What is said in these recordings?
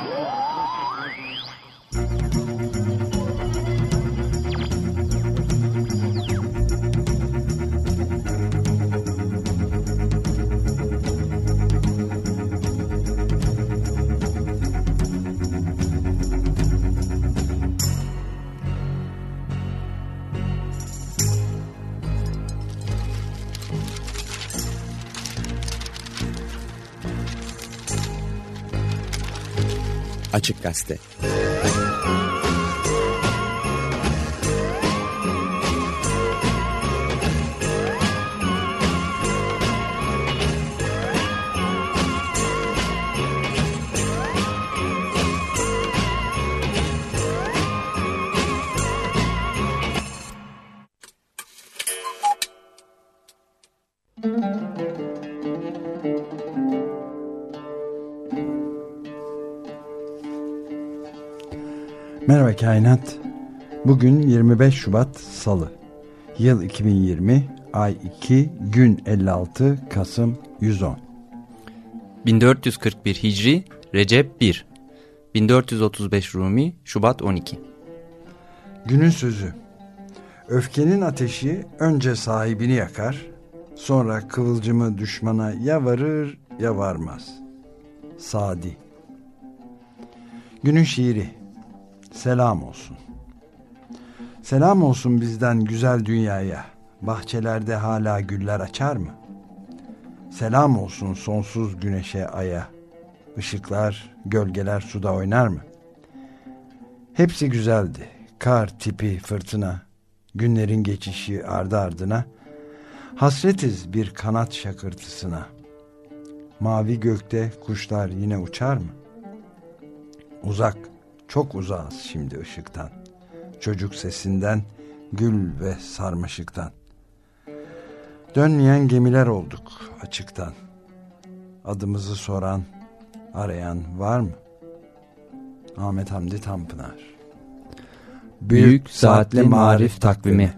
Woo! Açık Gazete Kainat. Bugün 25 Şubat Salı. Yıl 2020, ay 2, gün 56, Kasım 110. 1441 Hicri, Recep 1. 1435 Rumi, Şubat 12. Günün sözü. Öfkenin ateşi önce sahibini yakar, sonra kıvılcımı düşmana ya varır ya varmaz. Sadi. Günün şiiri. Selam olsun. Selam olsun bizden güzel dünyaya. Bahçelerde hala güller açar mı? Selam olsun sonsuz güneşe, aya. Işıklar, gölgeler suda oynar mı? Hepsi güzeldi. Kar, tipi, fırtına, günlerin geçişi ardı ardına. Hasretiz bir kanat şakırtısına. Mavi gökte kuşlar yine uçar mı? Uzak, çok uzağız şimdi ışıktan. Çocuk sesinden, gül ve sarmaşıktan. Dönmeyen gemiler olduk açıktan. Adımızı soran, arayan var mı? Ahmet Hamdi Tanpınar Büyük Saatli Marif Takvimi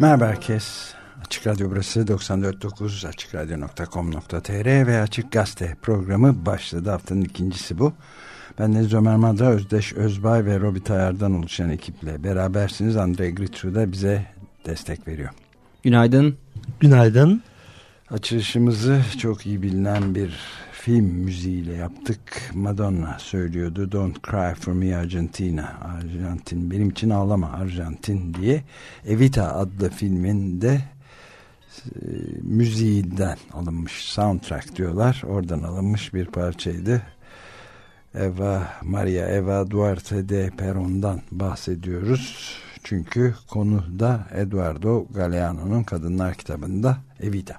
Merhaba herkes. Açık Radyo burası 94.9 AçıkRadyo.com.tr ve Açık Gazete programı başladı. Haftanın ikincisi bu. Ben Deniz Ömer Madra, Özdeş Özbay ve Robi Tayar'dan oluşan ekiple berabersiniz. Andre Gritru da bize destek veriyor. Günaydın. Günaydın. Açılışımızı çok iyi bilinen bir film müziğiyle yaptık. Madonna söylüyordu Don't Cry For Me Argentina. Arjantin benim için ağlama Arjantin diye. Evita adlı filminde e, müziğinden alınmış soundtrack diyorlar. Oradan alınmış bir parçaydı. Eva Maria Eva Duarte de Peron'dan bahsediyoruz. Çünkü konu da Eduardo Galeano'nun Kadınlar kitabında Evita.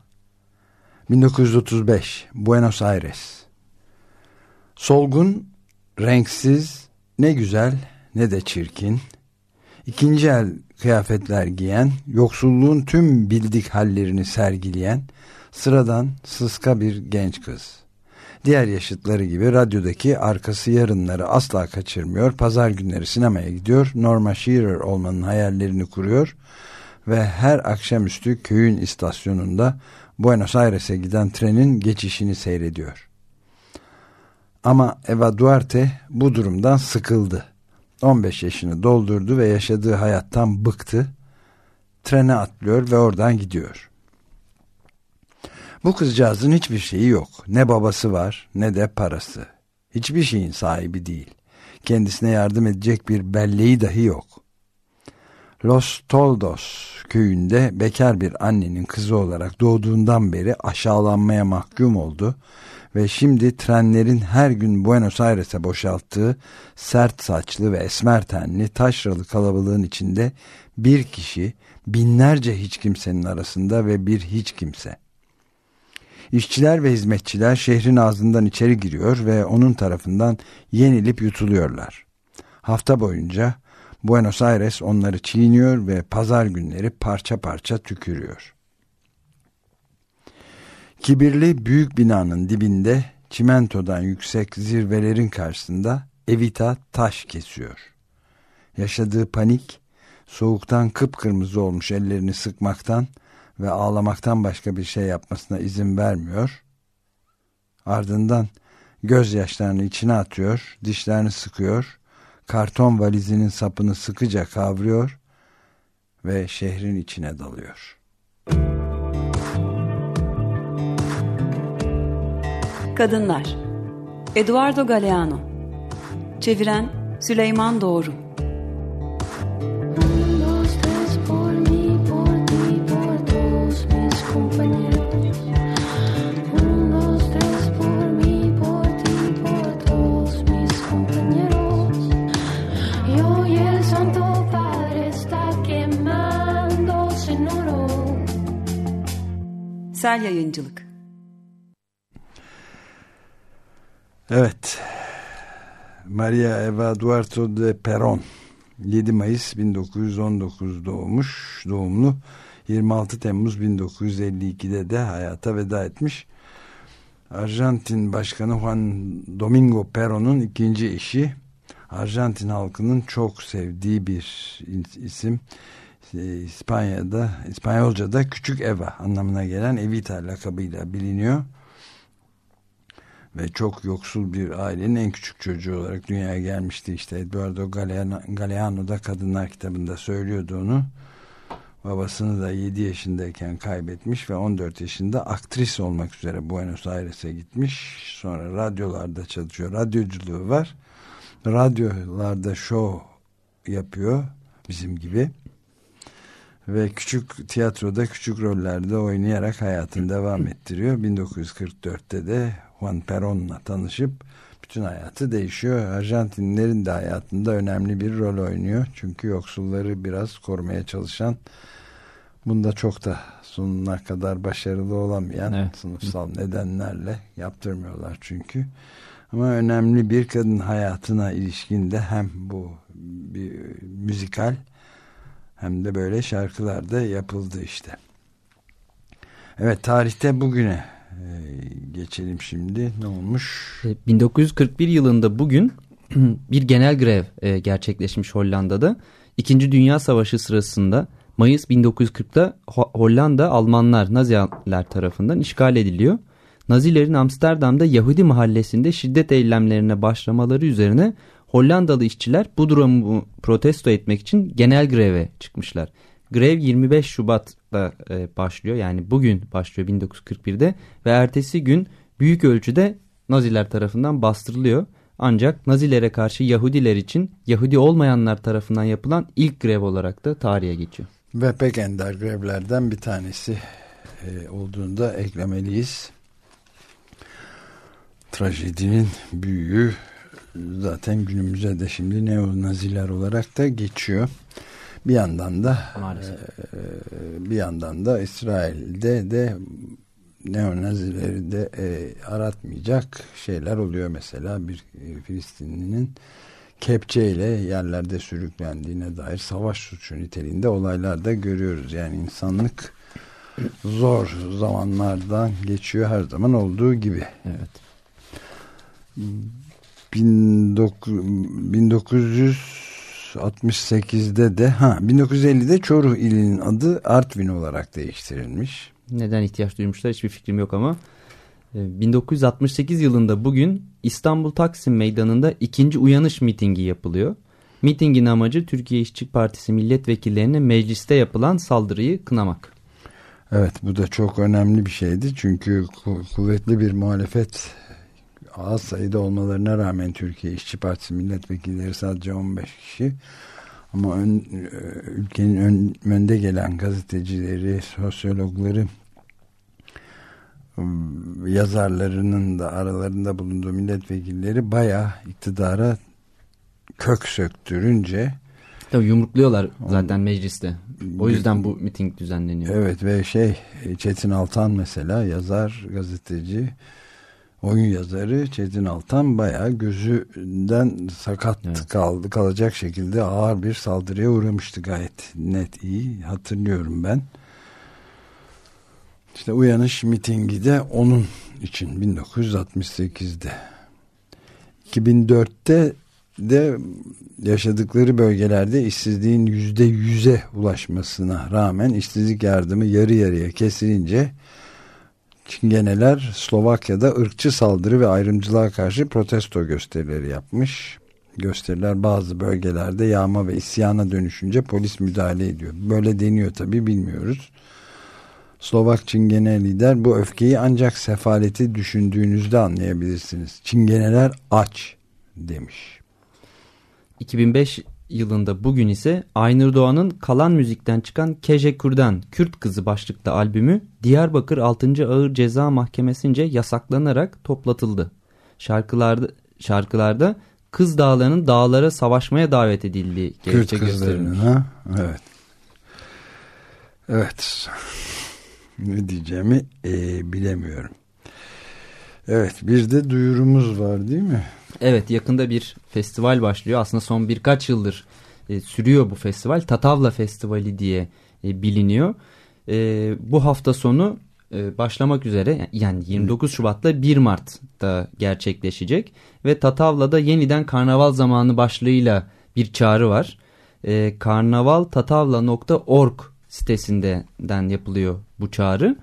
1935 Buenos Aires Solgun, renksiz, ne güzel ne de çirkin. İkinci el kıyafetler giyen, yoksulluğun tüm bildik hallerini sergileyen, sıradan sıska bir genç kız. Diğer yaşıtları gibi radyodaki arkası yarınları asla kaçırmıyor, pazar günleri sinemaya gidiyor, Norma Shearer olmanın hayallerini kuruyor ve her akşamüstü köyün istasyonunda Buenos Aires'e giden trenin geçişini seyrediyor. Ama Eva Duarte bu durumdan sıkıldı. 15 yaşını doldurdu ve yaşadığı hayattan bıktı. Trene atlıyor ve oradan gidiyor. Bu kızcağızın hiçbir şeyi yok. Ne babası var ne de parası. Hiçbir şeyin sahibi değil. Kendisine yardım edecek bir belleği dahi yok. Los Toldos köyünde bekar bir annenin kızı olarak doğduğundan beri aşağılanmaya mahkum oldu ve şimdi trenlerin her gün Buenos Aires'e boşalttığı sert saçlı ve esmer tenli taşralı kalabalığın içinde bir kişi binlerce hiç kimsenin arasında ve bir hiç kimse. İşçiler ve hizmetçiler şehrin ağzından içeri giriyor ve onun tarafından yenilip yutuluyorlar. Hafta boyunca Buenos Aires onları çiğniyor ve pazar günleri parça parça tükürüyor. Kibirli büyük binanın dibinde çimentodan yüksek zirvelerin karşısında Evita taş kesiyor. Yaşadığı panik, soğuktan kıpkırmızı olmuş ellerini sıkmaktan ve ağlamaktan başka bir şey yapmasına izin vermiyor. Ardından gözyaşlarını içine atıyor, dişlerini sıkıyor, karton valizinin sapını sıkıca kavruyor ve şehrin içine dalıyor. Kadınlar. Eduardo Galeano. Çeviren Süleyman Doğru Sel Yayıncılık Evet. Maria Eva Duarto de Perón 7 Mayıs 1919 doğmuş doğumlu 26 Temmuz 1952'de de hayata veda etmiş. Arjantin Başkanı Juan Domingo Perón'un ikinci eşi Arjantin halkının çok sevdiği bir isim İspanya'da İspanyolca'da küçük Eva anlamına gelen Evita lakabıyla biliniyor. Ve çok yoksul bir ailenin en küçük çocuğu olarak dünyaya gelmişti işte. Eduardo Galeano, Galeano da Kadınlar kitabında söylüyordu onu. Babasını da 7 yaşındayken kaybetmiş ve 14 yaşında aktris olmak üzere Buenos Aires'e gitmiş. Sonra radyolarda çalışıyor. Radyoculuğu var. Radyolarda show yapıyor bizim gibi ve küçük tiyatroda küçük rollerde oynayarak hayatını devam ettiriyor. 1944'te de Juan Perón'la tanışıp bütün hayatı değişiyor. Arjantinlerin de hayatında önemli bir rol oynuyor. Çünkü yoksulları biraz korumaya çalışan bunda çok da sonuna kadar başarılı olamayan Evet. sınıfsal nedenlerle yaptırmıyorlar çünkü. Ama önemli bir kadın hayatına ilişkin de hem bu bir müzikal hem de böyle şarkılar da yapıldı işte. Evet tarihte bugüne e, geçelim şimdi. Ne olmuş? E, 1941 yılında bugün bir genel grev e, gerçekleşmiş Hollanda'da. İkinci Dünya Savaşı sırasında Mayıs 1940'da Ho- Hollanda Almanlar Naziler tarafından işgal ediliyor. Nazilerin Amsterdam'da Yahudi mahallesinde şiddet eylemlerine başlamaları üzerine Hollandalı işçiler bu durumu protesto etmek için genel greve çıkmışlar. Grev 25 Şubat'ta e, başlıyor yani bugün başlıyor 1941'de ve ertesi gün büyük ölçüde Naziler tarafından bastırılıyor. Ancak Nazilere karşı Yahudiler için Yahudi olmayanlar tarafından yapılan ilk grev olarak da tarihe geçiyor. Ve pek ender grevlerden bir tanesi e, olduğunu da eklemeliyiz. Trajedinin büyüğü zaten günümüze de şimdi neonaziler olarak da geçiyor. Bir yandan da Maalesef. e, bir yandan da İsrail'de de neonazileri de e, aratmayacak şeyler oluyor mesela bir e, Filistinlinin kepçeyle yerlerde sürüklendiğine dair savaş suçu niteliğinde olaylar da görüyoruz. Yani insanlık zor zamanlardan geçiyor her zaman olduğu gibi. Evet. 1968'de de ha 1950'de Çoruh ilinin adı Artvin olarak değiştirilmiş. Neden ihtiyaç duymuşlar hiçbir fikrim yok ama. e, 1968 yılında bugün İstanbul Taksim Meydanı'nda ikinci uyanış mitingi yapılıyor. Mitingin amacı Türkiye İşçi Partisi milletvekillerine mecliste yapılan saldırıyı kınamak. Evet bu da çok önemli bir şeydi. Çünkü ku- kuvvetli bir muhalefet az sayıda olmalarına rağmen Türkiye İşçi Partisi milletvekilleri sadece 15 kişi. Ama ön, e, ülkenin ön, önde gelen gazetecileri, sosyologları, ım, yazarlarının da aralarında bulunduğu milletvekilleri bayağı iktidara kök söktürünce Tabii yumrukluyorlar zaten mecliste. O yüzden bu miting düzenleniyor. Evet ve şey Çetin Altan mesela yazar, gazeteci, oyun yazarı Çetin Altan bayağı gözünden sakat Evet. kaldı kalacak şekilde ağır bir saldırıya uğramıştı gayet net iyi hatırlıyorum ben. İşte uyanış mitingi de onun için 1968'de. 2004'te de yaşadıkları bölgelerde işsizliğin yüzde yüze ulaşmasına rağmen işsizlik yardımı yarı yarıya kesilince Çingeneler Slovakya'da ırkçı saldırı ve ayrımcılığa karşı protesto gösterileri yapmış. gösteriler bazı bölgelerde yağma ve isyana dönüşünce polis müdahale ediyor. Böyle deniyor tabi bilmiyoruz. Slovak Çingene lider bu öfkeyi ancak sefaleti düşündüğünüzde anlayabilirsiniz. Çingeneler aç demiş. 2005 yılında bugün ise Aynur Doğan'ın Kalan Müzik'ten çıkan Keje Kurdan Kürt Kızı başlıklı albümü Diyarbakır 6. Ağır Ceza Mahkemesi'nce yasaklanarak toplatıldı. Şarkılarda, şarkılarda Kız Dağları'nın dağlara savaşmaya davet edildiği Kürt kızlarının ha? Evet. Evet. ne diyeceğimi e, bilemiyorum. Evet bir de duyurumuz var değil mi? Evet yakında bir festival başlıyor. Aslında son birkaç yıldır e, sürüyor bu festival. Tatavla Festivali diye e, biliniyor. E, bu hafta sonu e, başlamak üzere yani 29 Şubat'ta 1 Mart'ta gerçekleşecek. Ve Tatavla'da yeniden karnaval zamanı başlığıyla bir çağrı var. E, karnavaltatavla.org sitesinden yapılıyor bu çağrı.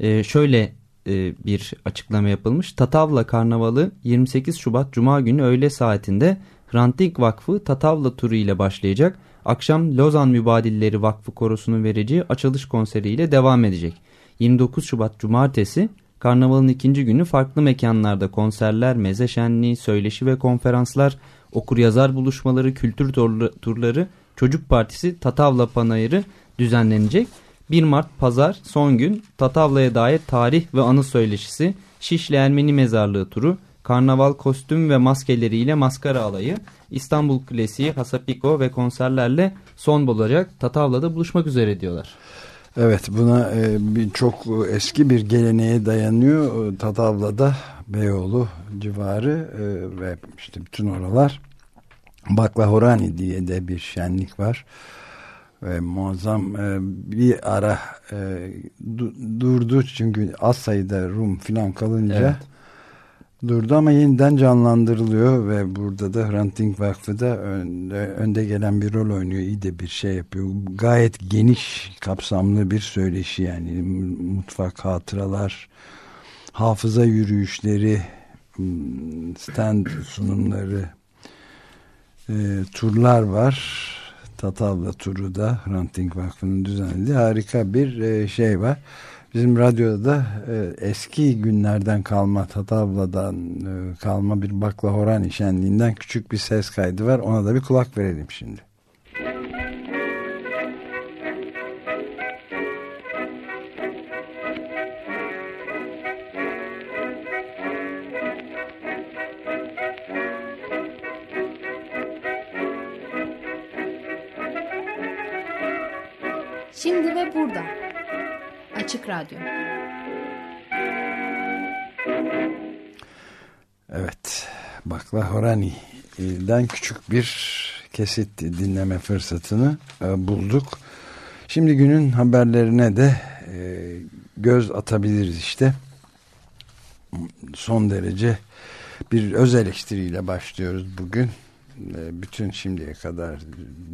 E, şöyle e, bir açıklama yapılmış. Tatavla Karnavalı 28 Şubat Cuma günü öğle saatinde Hrant Dink Vakfı Tatavla turu ile başlayacak. Akşam Lozan Mübadilleri Vakfı Korosu'nun vereceği açılış konseriyle devam edecek. 29 Şubat Cumartesi Karnavalın ikinci günü farklı mekanlarda konserler, meze şenliği, söyleşi ve konferanslar, okur yazar buluşmaları, kültür turları, çocuk partisi, Tatavla Panayırı düzenlenecek. 1 Mart Pazar son gün Tatavla'ya dair tarih ve anı söyleşisi, Şişli Ermeni Mezarlığı turu, karnaval kostüm ve maskeleriyle maskara alayı, İstanbul Klasiği, Hasapiko ve konserlerle son bulacak Tatavla'da buluşmak üzere diyorlar. Evet buna e, bir çok eski bir geleneğe dayanıyor. E, Tatavla'da Beyoğlu civarı e, ve işte bütün oralar Baklahorani diye de bir şenlik var. Ve muazzam e, bir ara e, du- durdu çünkü az sayıda Rum filan kalınca Evet. durdu ama yeniden canlandırılıyor ve burada da Hrant Dink Vakfı da önde, önde gelen bir rol oynuyor. İyi de bir şey yapıyor. Gayet geniş kapsamlı bir söyleşi yani mutfak hatıralar, hafıza yürüyüşleri, stand sunumları, e, turlar var. Tatavla turu da Hrant Dink Vakfı'nın düzenlediği harika bir e, şey var. Bizim radyoda da e, eski günlerden kalma Tatavla'dan e, kalma bir baklahorani şenliğinden küçük bir ses kaydı var. Ona da bir kulak verelim şimdi. Burada. Açık Radyo. Evet. Baklahorani'den küçük bir kesit dinleme fırsatını e, bulduk. Şimdi günün haberlerine de e, göz atabiliriz işte. Son derece bir öz eleştiriyle başlıyoruz bugün. E, bütün şimdiye kadar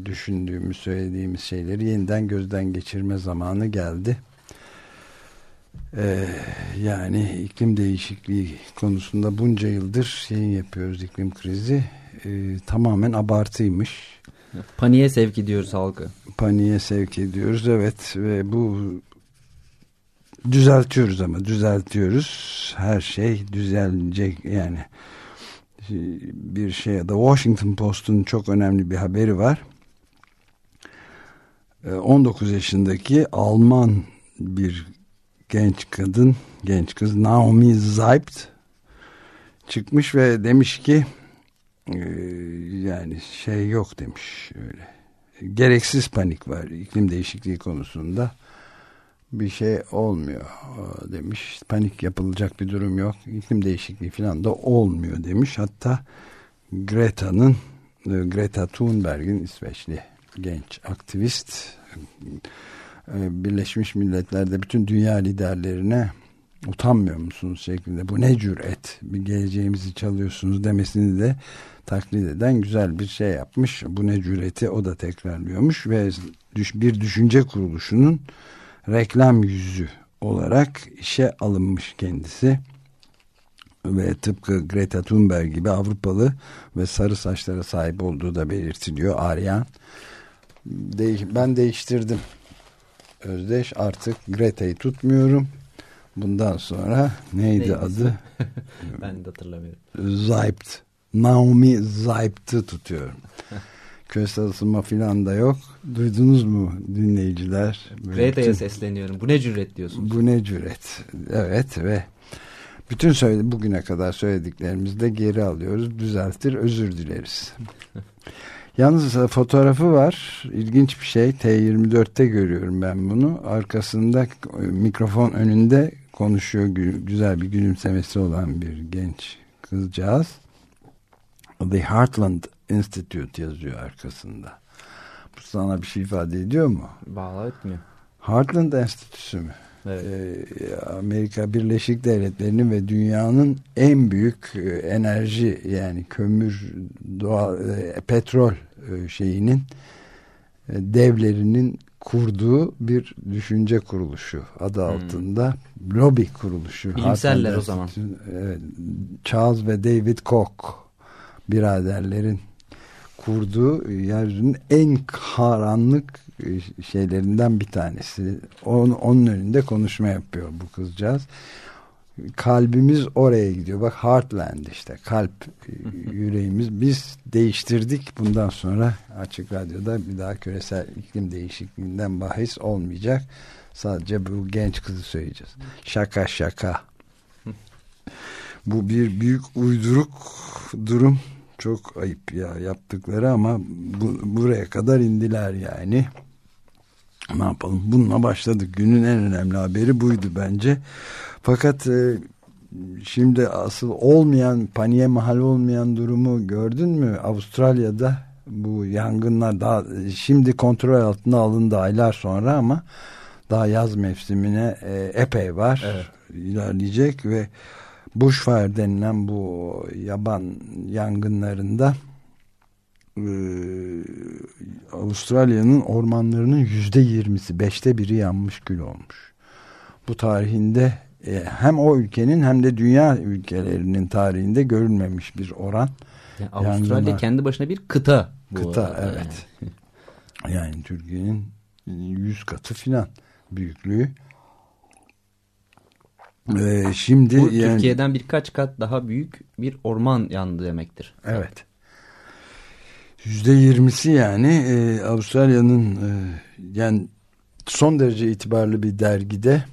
düşündüğümüz, söylediğimiz şeyleri yeniden gözden geçirme zamanı geldi. Ee, yani iklim değişikliği konusunda bunca yıldır yayın yapıyoruz iklim krizi. Ee, tamamen abartıymış. Paniğe sevk ediyoruz halkı. paniğe sevk ediyoruz evet. Ve bu düzeltiyoruz ama düzeltiyoruz. Her şey düzelecek yani bir şey da Washington Post'un çok önemli bir haberi var Ee, 19 yaşındaki Alman bir genç kadın, genç kız Naomi Zeibt çıkmış ve demiş ki e, yani şey yok demiş öyle. Gereksiz panik var iklim değişikliği konusunda. Bir şey olmuyor e, demiş. Panik yapılacak bir durum yok. İklim değişikliği falan da olmuyor demiş. Hatta Greta'nın e, Greta Thunberg'in İsveçli genç aktivist e, Birleşmiş Milletler'de bütün dünya liderlerine utanmıyor musunuz şeklinde bu ne cüret bir geleceğimizi çalıyorsunuz demesini de taklit eden güzel bir şey yapmış. Bu ne cüreti o da tekrarlıyormuş ve bir düşünce kuruluşunun reklam yüzü olarak işe alınmış kendisi. ve tıpkı Greta Thunberg gibi Avrupalı ve sarı saçlara sahip olduğu da belirtiliyor Aryan. Değiş- ben değiştirdim. Özdeş artık Greta'yı tutmuyorum. Bundan sonra neydi Neydi adı? ben de hatırlamıyorum. Zaypt. Naomi Zaypt'ı tutuyorum. Küresel ısınma filan da yok. Duydunuz mu dinleyiciler? Bütün- sesleniyorum. Bu ne cüret diyorsun? Bu ne cüret. Evet ve bütün söyledi, bugüne kadar söylediklerimizi de geri alıyoruz. Düzeltir, özür dileriz. Yalnız e, fotoğrafı var. İlginç bir şey. T24'te görüyorum ben bunu. Arkasında e, mikrofon önünde konuşuyor. Gü- Güzel bir gülümsemesi olan bir genç kızcağız. The Heartland Institute yazıyor arkasında. Bu sana bir şey ifade ediyor mu? Bağla etmiyor. Heartland Enstitüsü mü? Evet. Ee, Amerika Birleşik Devletleri'nin ve dünyanın en büyük e, enerji yani kömür, doğal, e, petrol e, şeyinin devlerinin kurduğu bir düşünce kuruluşu adı altında lobi kuruluşu. Hmm. Bilimseller o zaman. Evet, Charles ve David Koch biraderlerin kurduğu yeryüzünün en karanlık e, şeylerinden bir tanesi. Onun, onun önünde konuşma yapıyor bu kızcağız. Kalbimiz oraya gidiyor. Bak Heartland işte kalp e, yüreğimiz. Biz değiştirdik. Bundan sonra Açık Radyo'da bir daha küresel iklim değişikliğinden bahis olmayacak. Sadece bu genç kızı söyleyeceğiz. Şaka şaka. Bu bir büyük uyduruk durum. Çok ayıp ya yaptıkları ama bu, buraya kadar indiler yani. Ne yapalım? Bununla başladık. Günün en önemli haberi buydu bence. Fakat e, şimdi asıl olmayan, paniğe mahal olmayan durumu gördün mü? Avustralya'da bu yangınlar daha şimdi kontrol altına alındı aylar sonra ama daha yaz mevsimine e, epey var. Evet. ilerleyecek ve bushfire denilen bu yaban yangınlarında e, Avustralya'nın ormanlarının yüzde yirmisi, beşte biri yanmış kül olmuş. Bu tarihinde e, hem o ülkenin hem de dünya ülkelerinin tarihinde görülmemiş bir oran. Yani Avustralya Yangınlar. kendi başına bir kıta. Bu Kıta arada evet. Yani Türkiye'nin yüz katı filan büyüklüğü. Ee, şimdi Bu yani, Türkiye'den birkaç kat daha büyük bir orman yandı demektir. Evet. Yüzde yirmisi yani e, Avustralya'nın e, yani son derece itibarlı bir dergide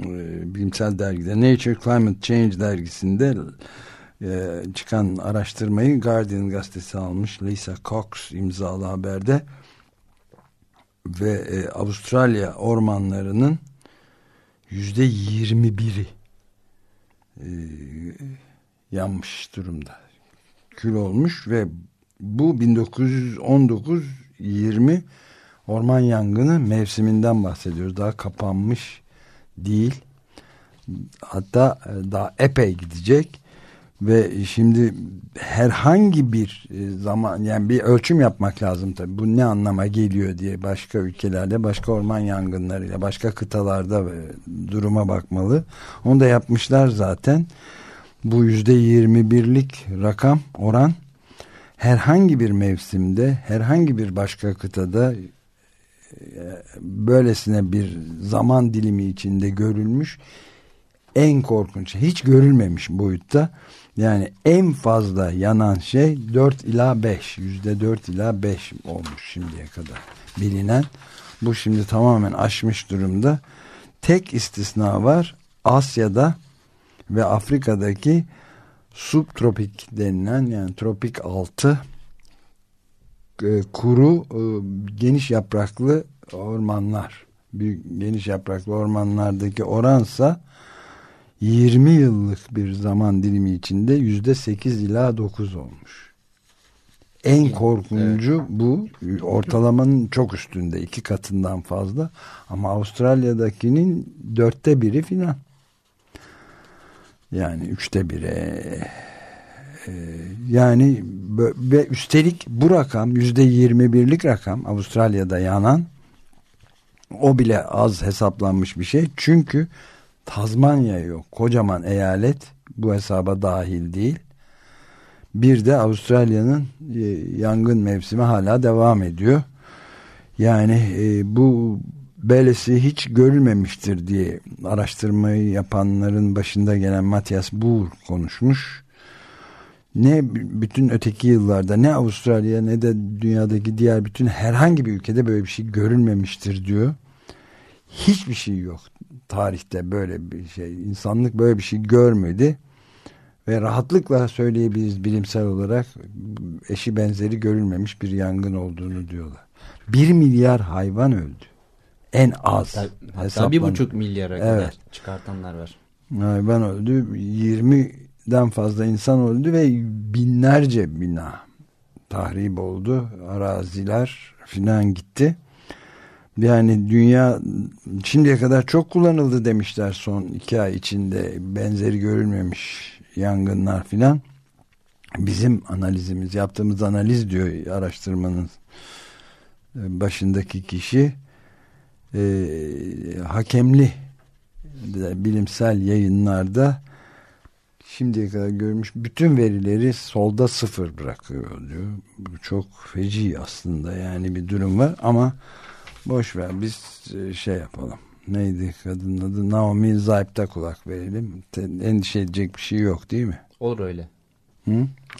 e, bilimsel dergide Nature Climate Change dergisinde e, çıkan araştırmayı Guardian gazetesi almış Lisa Cox imzalı haberde ve e, Avustralya ormanlarının yüzde yirmi biri e, yanmış durumda. Kül olmuş ve bu 1919-20 orman yangını mevsiminden bahsediyoruz. Daha kapanmış değil. Hatta e, daha epey gidecek ve şimdi herhangi bir e, zaman yani bir ölçüm yapmak lazım tabii. Bu ne anlama geliyor diye başka ülkelerde, başka orman yangınlarıyla, başka kıtalarda e, duruma bakmalı. Onu da yapmışlar zaten. Bu yüzde yirmi birlik rakam oran herhangi bir mevsimde, herhangi bir başka kıtada e, böylesine bir zaman dilimi içinde görülmüş en korkunç, hiç görülmemiş boyutta. Yani en fazla yanan şey 4 ila 5, yüzde 4 ila 5 olmuş şimdiye kadar bilinen. Bu şimdi tamamen aşmış durumda. Tek istisna var Asya'da ve Afrika'daki subtropik denilen yani tropik altı e, kuru e, geniş yapraklı ormanlar. Büyük geniş yapraklı ormanlardaki oransa 20 yıllık bir zaman dilimi içinde yüzde 8 ila 9 olmuş. En korkuncu bu. Ortalamanın çok üstünde. iki katından fazla. Ama Avustralya'dakinin dörtte biri filan. Yani üçte bire e, yani ve üstelik bu rakam yüzde yirmi birlik rakam Avustralya'da yanan o bile az hesaplanmış bir şey. Çünkü Tazmanya yok. Kocaman eyalet bu hesaba dahil değil. Bir de Avustralya'nın e, yangın mevsimi hala devam ediyor. Yani e, bu böylesi hiç görülmemiştir diye araştırmayı yapanların başında gelen Matthias Buhr konuşmuş. Ne bütün öteki yıllarda ne Avustralya ne de dünyadaki diğer bütün herhangi bir ülkede böyle bir şey görülmemiştir diyor. Hiçbir şey yok tarihte böyle bir şey. İnsanlık böyle bir şey görmedi. Ve rahatlıkla söyleyebiliriz bilimsel olarak eşi benzeri görülmemiş bir yangın olduğunu diyorlar. Bir milyar hayvan öldü. En az. Hatta, bir buçuk milyara kadar Evet. çıkartanlar var. hayvan öldü. 20'den fazla insan öldü ve binlerce bina tahrip oldu. Araziler filan gitti. Yani dünya şimdiye kadar çok kullanıldı demişler son iki ay içinde benzeri görülmemiş yangınlar filan. Bizim analizimiz yaptığımız analiz diyor araştırmanın başındaki kişi e, hakemli bilimsel yayınlarda şimdiye kadar görmüş bütün verileri solda sıfır bırakıyor diyor. Bu çok feci aslında yani bir durum var ama boş ver biz e, şey yapalım. Neydi kadının adı? Naomi Zaip'te kulak verelim. Endişe edecek bir şey yok değil mi? Olur öyle. Hı?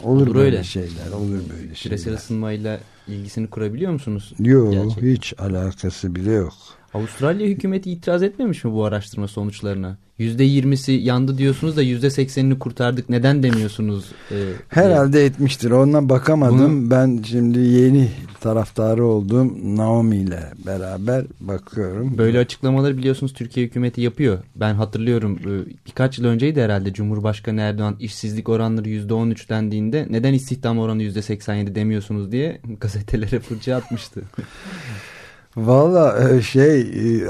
Olur, Olur böyle öyle. şeyler. Olur böyle Küresel şeyler. ısınmayla ilgisini kurabiliyor musunuz? Yok hiç alakası bile yok. Avustralya hükümeti itiraz etmemiş mi bu araştırma sonuçlarına? %20'si yandı diyorsunuz da %80'ini kurtardık. Neden demiyorsunuz? Diye. Herhalde etmiştir. Ona bakamadım. Ben şimdi yeni taraftarı olduğum Naomi ile beraber bakıyorum. Böyle açıklamaları biliyorsunuz Türkiye hükümeti yapıyor. Ben hatırlıyorum e, birkaç yıl önceydi herhalde Cumhurbaşkanı Erdoğan işsizlik oranları %13 dendiğinde neden istihdam oranı %87 demiyorsunuz diye gazetelere fırça atmıştı. Valla e, şey e,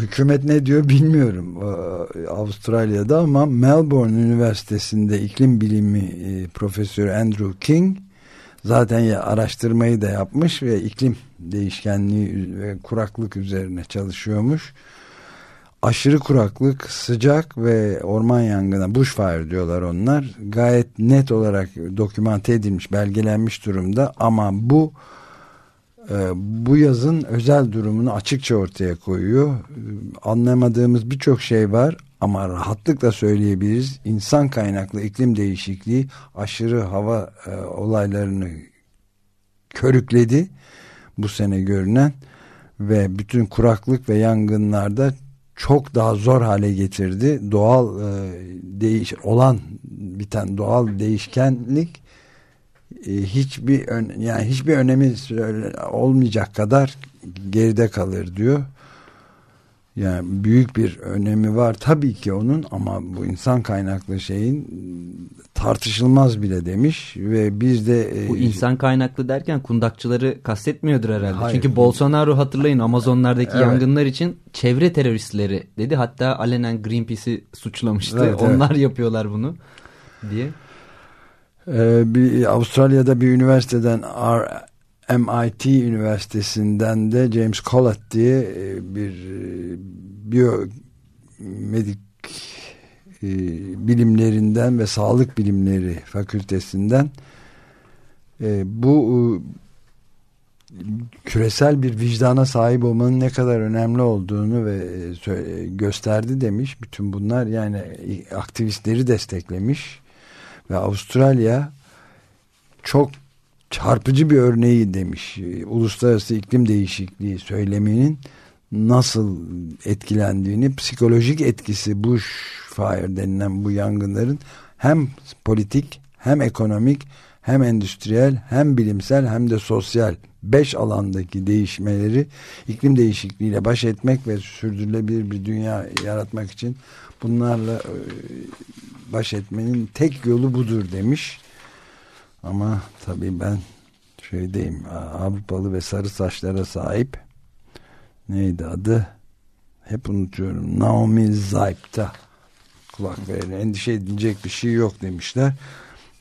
hükümet ne diyor bilmiyorum e, Avustralya'da ama Melbourne Üniversitesi'nde iklim bilimi profesörü Andrew King zaten araştırmayı da yapmış ve iklim değişkenliği ve kuraklık üzerine çalışıyormuş. Aşırı kuraklık, sıcak ve orman yangını, bushfire diyorlar onlar. Gayet net olarak dokümante edilmiş, belgelenmiş durumda ama bu ee, bu yazın özel durumunu açıkça ortaya koyuyor. Ee, Anlamadığımız birçok şey var ama rahatlıkla söyleyebiliriz. İnsan kaynaklı iklim değişikliği aşırı hava e, olaylarını körükledi bu sene görünen ve bütün kuraklık ve yangınlarda çok daha zor hale getirdi. Doğal e, değiş olan biten doğal değişkenlik hiçbir ön, yani hiçbir önemi olmayacak kadar geride kalır diyor. Yani büyük bir önemi var tabii ki onun ama bu insan kaynaklı şeyin tartışılmaz bile demiş ve biz de e, Bu insan kaynaklı derken kundakçıları kastetmiyordur herhalde. Hayır. Çünkü Bolsonaro hatırlayın Amazonlardaki Evet. yangınlar için çevre teröristleri dedi. Hatta alenen Greenpeace'i suçlamıştı. Evet, evet. Onlar yapıyorlar bunu diye. Ee, bir Avustralya'da bir üniversiteden MIT Üniversitesi'nden de James Collett diye e, bir e, biyomedik e, bilimlerinden ve sağlık bilimleri fakültesinden bu küresel bir vicdana sahip olmanın ne kadar önemli olduğunu ve gösterdi demiş. Bütün bunlar yani aktivistleri desteklemiş ve Avustralya çok çarpıcı bir örneği demiş. Uluslararası iklim değişikliği söyleminin nasıl etkilendiğini, psikolojik etkisi bushfire denilen bu yangınların hem politik hem ekonomik hem endüstriyel hem bilimsel hem de sosyal beş alandaki değişmeleri iklim değişikliğiyle baş etmek ve sürdürülebilir bir dünya yaratmak için bunlarla e, baş etmenin tek yolu budur demiş. Ama tabii ben şeydeyim Avrupalı ve sarı saçlara sahip neydi adı hep unutuyorum Naomi Zaip'ta kulak verin endişe edilecek bir şey yok demişler.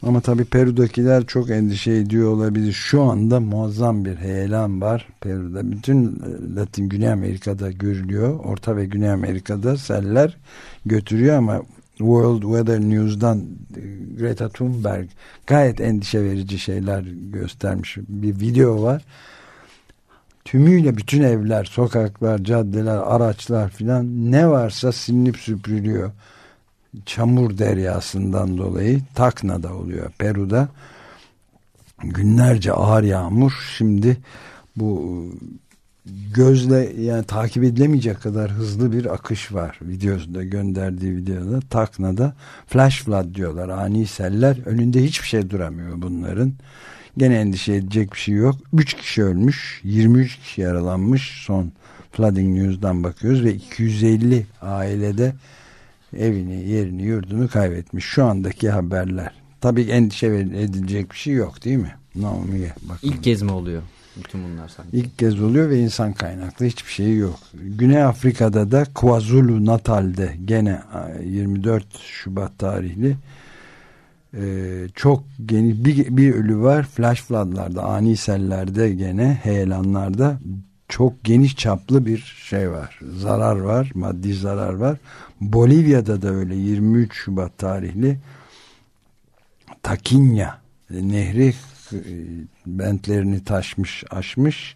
Ama tabii Peru'dakiler çok endişe ediyor olabilir. Şu anda muazzam bir heyelan var Peru'da. Bütün e, Latin Güney Amerika'da görülüyor. Orta ve Güney Amerika'da seller götürüyor ama World Weather News'dan e, Greta Thunberg gayet endişe verici şeyler göstermiş bir video var. Tümüyle bütün evler, sokaklar, caddeler, araçlar filan ne varsa silinip süpürülüyor. Çamur deryasından dolayı Takna'da oluyor Peru'da. Günlerce ağır yağmur şimdi bu gözle yani takip edilemeyecek kadar hızlı bir akış var. Videosunda gönderdiği videoda Takna'da flash flood diyorlar. Ani seller önünde hiçbir şey duramıyor bunların. Gene endişe edecek bir şey yok. 3 kişi ölmüş, 23 kişi yaralanmış. Son Flooding News'dan bakıyoruz ve 250 ailede evini, yerini, yurdunu kaybetmiş. Şu andaki haberler. Tabii endişe edilecek bir şey yok değil mi? Naomi'ye bakın. İlk kez mi oluyor bütün bunlar sanki? İlk kez oluyor ve insan kaynaklı hiçbir şey yok. Güney Afrika'da da KwaZulu Natal'de gene 24 Şubat tarihli e, çok geniş bir, bir ölü var. Flash floodlarda, ani sellerde gene heyelanlarda çok geniş çaplı bir şey var. Zarar var, maddi zarar var. Bolivya'da da öyle 23 Şubat tarihli Takinya nehri bentlerini taşmış, aşmış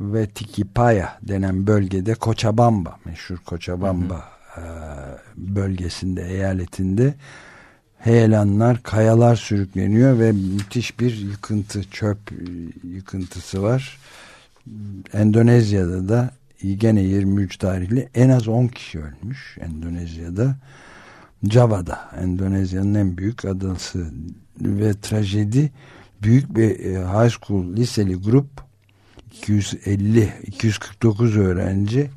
ve Tikipaya denen bölgede Cochabamba, meşhur Cochabamba hı hı. bölgesinde, eyaletinde heyelanlar, kayalar sürükleniyor ve müthiş bir yıkıntı, çöp yıkıntısı var. Endonezya'da da gene 23 tarihli en az 10 kişi ölmüş Endonezya'da. Java'da Endonezya'nın en büyük adası ve trajedi büyük bir high school liseli grup 250 249 öğrenci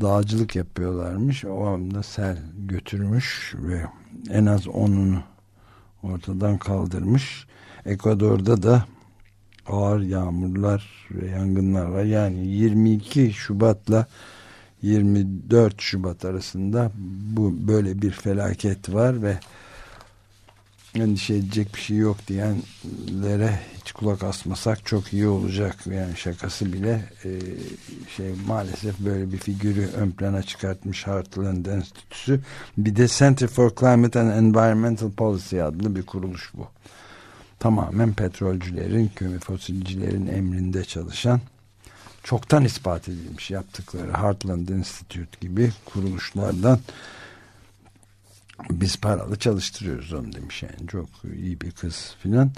dağcılık yapıyorlarmış. O anda sel götürmüş ve en az onunu ortadan kaldırmış. Ekvador'da da ağır yağmurlar ve yangınlar var. Yani 22 Şubat'la 24 Şubat arasında bu böyle bir felaket var ve endişe edecek bir şey yok diyenlere hiç kulak asmasak çok iyi olacak. Yani şakası bile e, şey maalesef böyle bir figürü ön plana çıkartmış Heartland Enstitüsü. Bir de Center for Climate and Environmental Policy adlı bir kuruluş bu. Tamamen petrolcülerin, kömür fosilcilerin emrinde çalışan çoktan ispat edilmiş yaptıkları Heartland Institute gibi kuruluşlardan biz paralı çalıştırıyoruz onu demiş yani. Çok iyi bir kız filan.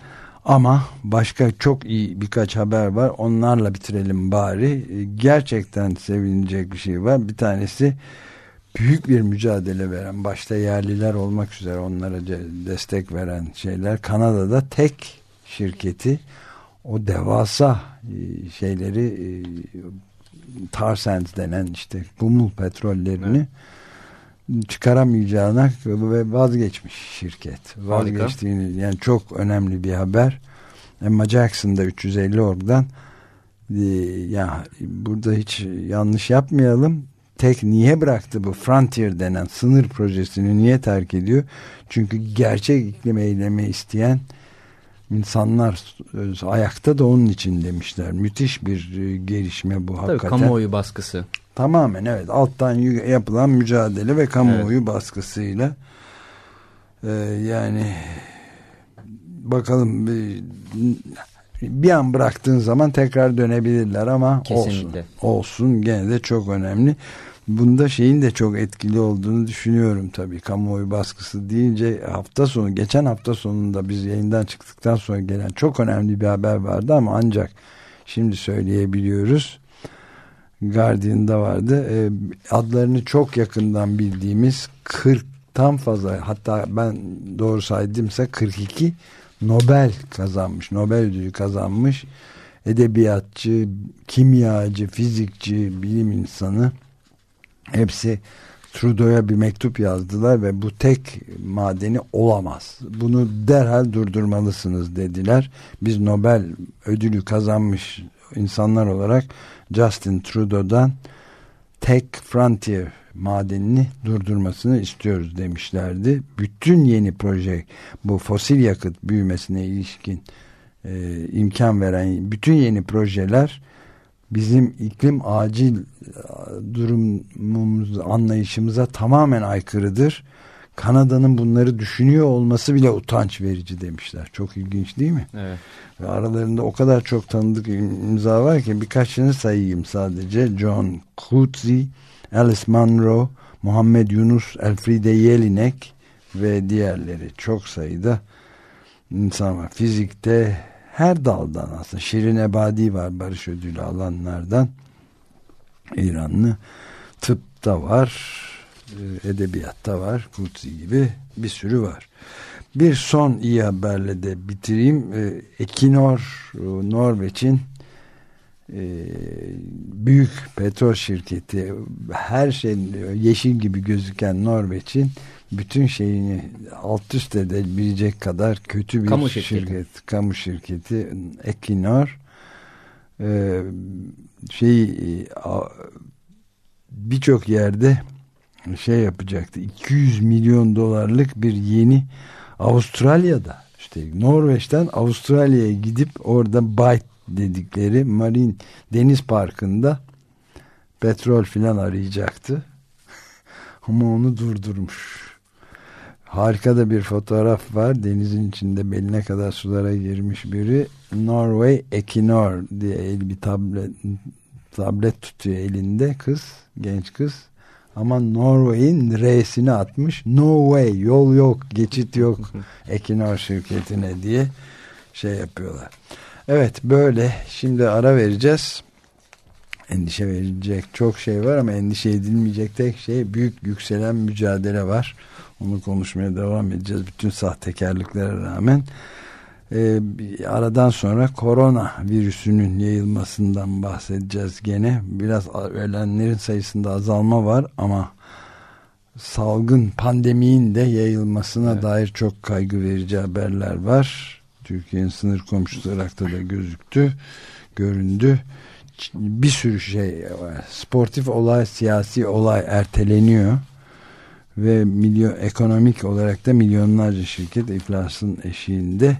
Ama başka çok iyi birkaç haber var. Onlarla bitirelim bari. Gerçekten sevinecek bir şey var. Bir tanesi büyük bir mücadele veren başta yerliler olmak üzere onlara destek veren şeyler. Kanada'da tek şirketi o devasa e, şeyleri e, tar sands denen işte kumul petrollerini evet çıkaramayacağına ve vazgeçmiş şirket. Vazgeçtiğini yani çok önemli bir haber. Emma Jackson da 350 orgdan e, ya burada hiç yanlış yapmayalım. Tek niye bıraktı bu Frontier denen sınır projesini niye terk ediyor? Çünkü gerçek iklim eylemi isteyen insanlar ayakta da onun için demişler. Müthiş bir e, gelişme bu Tabii, hakikaten. kamuoyu baskısı. Tamamen evet alttan yapılan mücadele ve kamuoyu evet. baskısıyla e, yani bakalım bir, bir an bıraktığın zaman tekrar dönebilirler ama Kesinlikle. olsun, olsun gene de çok önemli. Bunda şeyin de çok etkili olduğunu düşünüyorum tabii. Kamuoyu baskısı deyince hafta sonu, geçen hafta sonunda biz yayından çıktıktan sonra gelen çok önemli bir haber vardı ama ancak şimdi söyleyebiliyoruz. Guardian'da vardı. E, adlarını çok yakından bildiğimiz 40'tan fazla hatta ben doğru saydımsa 42 Nobel kazanmış. Nobel ödülü kazanmış. Edebiyatçı, kimyacı, fizikçi, bilim insanı hepsi Trudeau'ya bir mektup yazdılar ve bu tek madeni olamaz. Bunu derhal durdurmalısınız dediler. Biz Nobel ödülü kazanmış insanlar olarak Justin Trudeau'dan tek Frontier madenini durdurmasını istiyoruz demişlerdi. Bütün yeni proje bu fosil yakıt büyümesine ilişkin e, imkan veren bütün yeni projeler bizim iklim acil e, durumumuz anlayışımıza tamamen aykırıdır. Kanada'nın bunları düşünüyor olması bile utanç verici demişler. Çok ilginç değil mi? Evet. Ve aralarında o kadar çok tanıdık imza var ki birkaçını sayayım sadece. John Coetzee, Alice Munro, Muhammed Yunus, Elfride Jelinek ve diğerleri çok sayıda insan var. Fizikte her daldan aslında. Şirin Ebadi var barış ödülü alanlardan. İranlı. Tıpta var. E, Edebiyatta var. Kutsi gibi bir sürü var. Bir son iyi haberle de bitireyim. E, Ekinor e, Norveç'in büyük petrol şirketi her şey yeşil gibi gözüken Norveç'in bütün şeyini alt üst edebilecek kadar kötü bir Kamu şirketi. şirket, kamu şirketi Ekinor şey birçok yerde şey yapacaktı 200 milyon dolarlık bir yeni Avustralya'da işte Norveç'ten Avustralya'ya gidip orada Bight dedikleri marin deniz parkında petrol filan arayacaktı. Ama onu durdurmuş. Harika da bir fotoğraf var. Denizin içinde beline kadar sulara girmiş biri. Norway Equinor diye bir tablet tablet tutuyor elinde kız, genç kız. Ama Norway'in R'sini atmış. No way, yol yok, geçit yok Equinor şirketine diye şey yapıyorlar. Evet böyle şimdi ara vereceğiz. Endişe verilecek çok şey var ama endişe edilmeyecek tek şey büyük yükselen mücadele var. Onu konuşmaya devam edeceğiz bütün sahtekarlıklara rağmen. Bir aradan sonra korona virüsünün yayılmasından bahsedeceğiz gene. Biraz ölenlerin sayısında azalma var ama salgın pandeminin de yayılmasına Evet. dair çok kaygı verici haberler var. Türkiye'nin sınır komşusu Irak'ta da gözüktü, göründü. Bir sürü şey var. Sportif olay, siyasi olay erteleniyor. Ve milyon, ekonomik olarak da milyonlarca şirket iflasın eşiğinde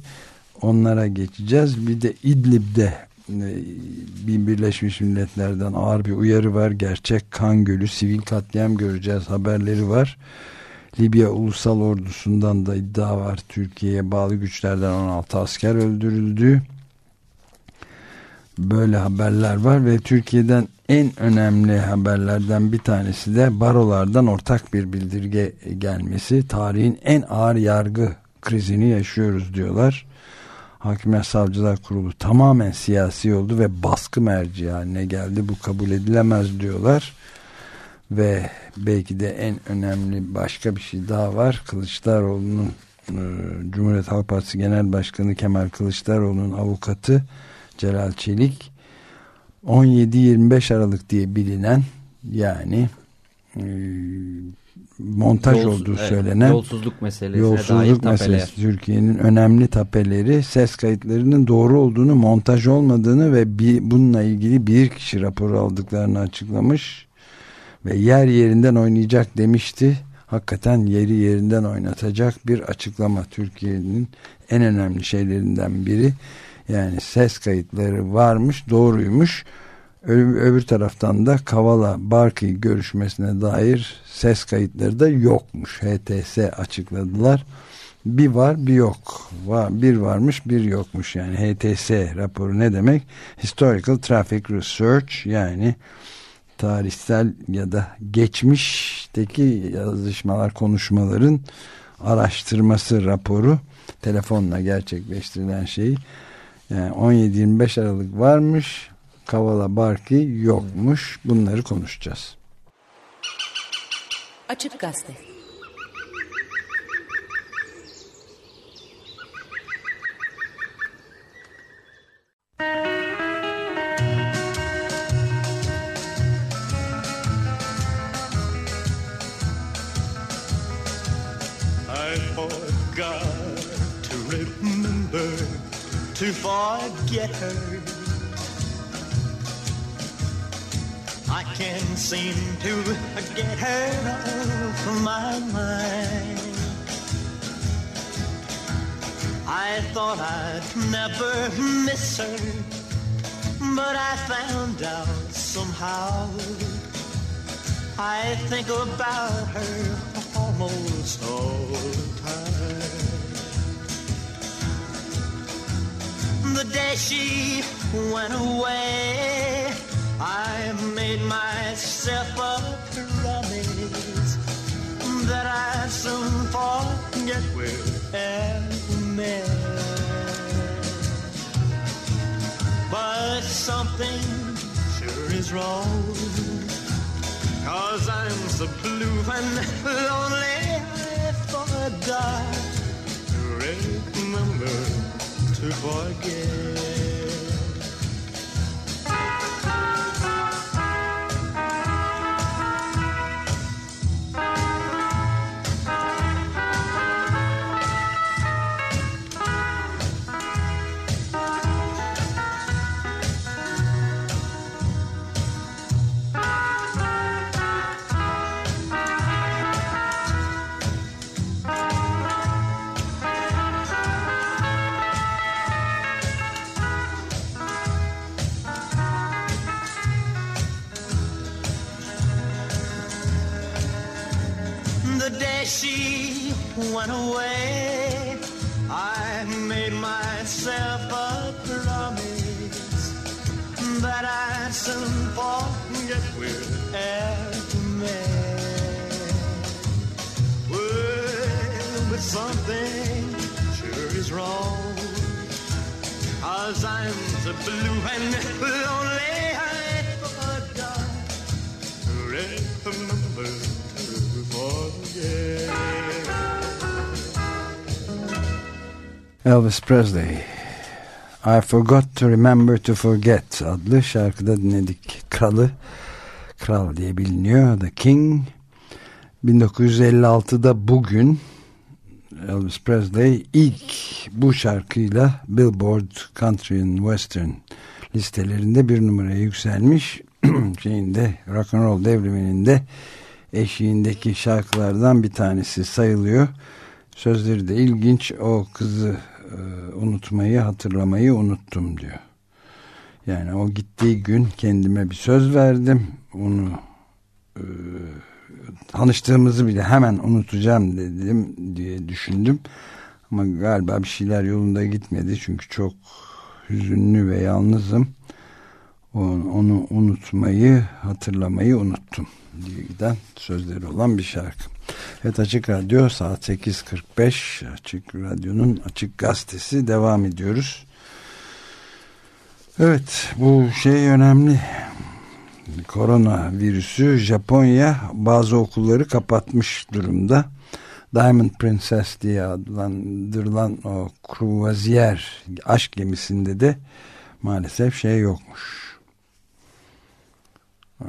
onlara geçeceğiz. Bir de İdlib'de e, bir Birleşmiş Milletler'den ağır bir uyarı var. Gerçek kan gölü, sivil katliam göreceğiz haberleri var. Libya Ulusal Ordusu'ndan da iddia var. Türkiye'ye bağlı güçlerden 16 asker öldürüldü. Böyle haberler var ve Türkiye'den en önemli haberlerden bir tanesi de barolardan ortak bir bildirge gelmesi. Tarihin en ağır yargı krizini yaşıyoruz diyorlar. Hakimler Savcılar Kurulu tamamen siyasi oldu ve baskı merci haline geldi. Bu kabul edilemez diyorlar. Ve belki de en önemli başka bir şey daha var. Kılıçdaroğlu'nun e, Cumhuriyet Halk Partisi Genel Başkanı Kemal Kılıçdaroğlu'nun avukatı Celal Çelik 17-25 Aralık diye bilinen yani e, montaj Yolsuz- olduğu söylenen Yolsuzluk meselesine dair yolsuzluk meselesi. Türkiye'nin önemli tapeleri ses kayıtlarının doğru olduğunu montaj olmadığını ve bir, bununla ilgili bir kişi raporu aldıklarını açıklamış ve yer yerinden oynayacak demişti. Hakikaten yeri yerinden oynatacak bir açıklama Türkiye'nin en önemli şeylerinden biri. Yani ses kayıtları varmış doğruymuş öbür taraftan da Kavala Barkey görüşmesine dair ses kayıtları da yokmuş. HTS açıkladılar. Bir var bir yok. Var, bir varmış bir yokmuş. Yani HTS raporu ne demek? Historical Traffic Research yani tarihsel ya da geçmişteki yazışmalar, konuşmaların araştırması raporu telefonla gerçekleştirilen şey. Yani 17-25 Aralık varmış. Kavala Barki yokmuş. Bunları konuşacağız. Açık Gazete. I forgot to remember to forget her. Can't seem to get her off my mind. I thought I'd never miss her, but I found out somehow. I think about her almost all the time. The day she went away, I made myself a promise that I'd soon forget we ever met. But something sure is wrong. Cause I'm so blue and lonely I forgot to remember to forget. Went away, I made myself a promise that I'd soon forget we'd ever met. Well, but something sure is wrong. Cause I'm so blue and lonely, I forgot to remember to forget. Elvis Presley I Forgot to Remember to Forget adlı şarkıda dinledik. Kralı Kral diye biliniyor. The King 1956'da bugün Elvis Presley ilk bu şarkıyla Billboard Country and Western listelerinde bir numaraya yükselmiş. Şeyinde rock and roll devriminin de eşiğindeki şarkılardan bir tanesi sayılıyor. Sözleri de ilginç. O kızı unutmayı, hatırlamayı unuttum diyor. Yani o gittiği gün kendime bir söz verdim. Onu e, tanıştığımızı bile hemen unutacağım dedim diye düşündüm. Ama galiba bir şeyler yolunda gitmedi. Çünkü çok hüzünlü ve yalnızım. Onu, onu unutmayı, hatırlamayı unuttum diye giden sözleri olan bir şarkı. Evet Açık Radyo saat 8.45 Açık Radyo'nun Açık Gazetesi devam ediyoruz. Evet bu şey önemli. Korona virüsü Japonya bazı okulları kapatmış durumda. Diamond Princess diye adlandırılan o kruvaziyer aşk gemisinde de maalesef şey yokmuş. Ee,